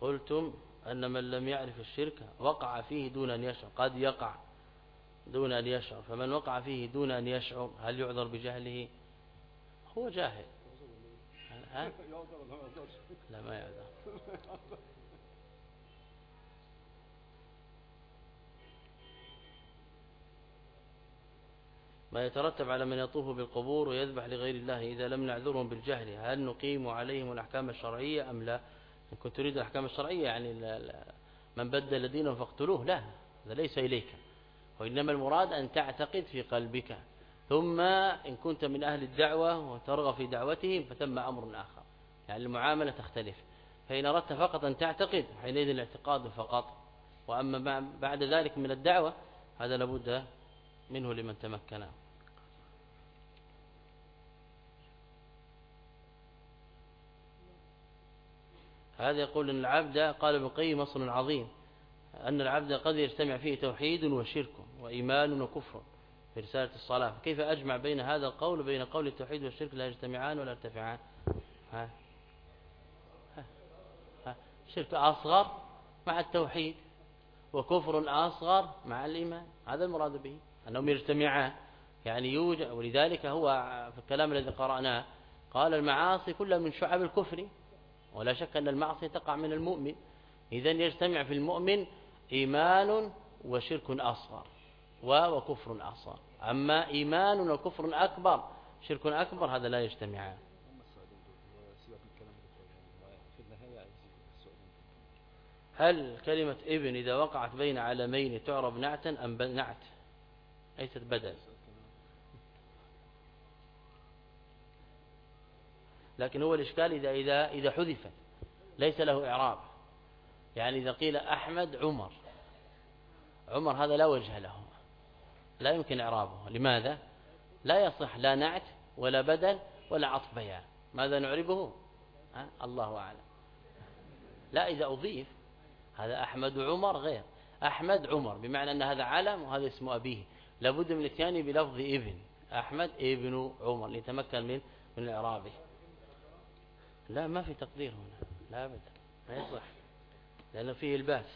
قلتم أن من لم يعرف الشرك وقع فيه دون أن يشعر. قد يقع دون أن يشعر. فمن وقع فيه دون أن يشعر هل يعذر بجهله؟ هو جاهل. ها؟ لا ما يعذر. ما يترتب على من يطوف بالقبور ويذبح لغير الله إذا لم نعذرهم بالجهل هل نقيم عليهم الأحكام الشرعية أم لا؟ كنت تريد الأحكام الشرعية يعني من بدل دينه فاقتلوه لا هذا ليس إليك وإنما المراد أن تعتقد في قلبك. ثم إن كنت من أهل الدعوة وترغب في دعوتهم فتم أمر آخر. يعني المعاملة تختلف. فإن أردت فقط أن تعتقد حينئذ الاعتقاد فقط. وأما بعد ذلك من الدعوة هذا لابد منه لمن تمكن. هذا يقول أن العبد قال ابن القيم أصل عظيم أن العبد قد يجتمع فيه توحيد وشرك وإيمان وكفر في رسالة الصلاة. كيف أجمع بين هذا القول وبين قول التوحيد والشرك لا يجتمعان ولا يرتفعان؟ ها؟ ها؟ ها؟ شرك أصغر مع التوحيد وكفر أصغر مع الإيمان. هذا المراد به أنهم يجتمعان. يعني يوجد ولذلك هو في الكلام الذي قرأناه قال المعاصي كلها من شعب الكفر. ولا شك أن المعصية تقع من المؤمن. إذا يجتمع في المؤمن إيمان وشرك أصغر وكفر أصغر. أما إيمان وكفر أكبر شرك أكبر هذا لا يجتمعان هل كلمة ابن إذا وقعت بين علمين تعرب نعتا أم نعت؟ ليست بدل. لكن هو الإشكال إذا, إذا, إذا حذفت ليس له إعراب. يعني إذا قيل أحمد عمر. عمر هذا لا وجه له. لا يمكن إعرابه. لماذا؟ لا يصح لا نعت ولا بدل ولا عطف بيان. ماذا نعربه؟ ها؟ الله أعلم. لا إذا أضيف هذا أحمد عمر غير. أحمد عمر بمعنى أن هذا علم وهذا اسم أبيه. لابد من الإتيان بلفظ ابن. أحمد ابن عمر ليتمكن من من إعرابه. لا ما في تقدير هنا. لا أبدا. ما يصح لأنه فيه إلباس.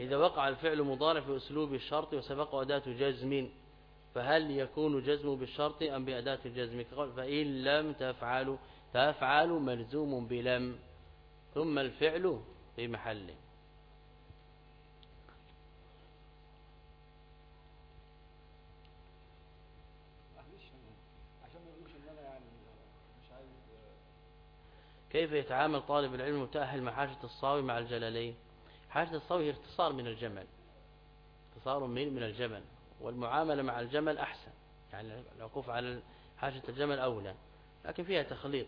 إذا وقع الفعل مضارع في أسلوب الشرط وسبق أداة جزم فهل يكون جزم بالشرط أم بأداة الجزم فإن لم تفعلوا تفعلوا ملزوم بلم ثم الفعل في محله كيف يتعامل طالب العلم المتأهل مع حاجة الصاوي مع الجلالين؟ حاجة الصاوي هي اختصار من الجمل. اختصار من من الجمل. والمعاملة مع الجمل أحسن. يعني الوقوف على حاجة الجمل أولى. لكن فيها تخليط.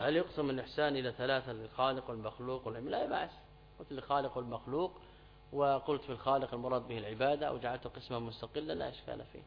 هل يقسم الإحسان إلى ثلاثة؟ للخالق والمخلوق والعلم لا بأس. قلت للخالق والمخلوق وقلت في الخالق المراد به العبادة أو جعلته قسما مستقلا لا إشكال فيه.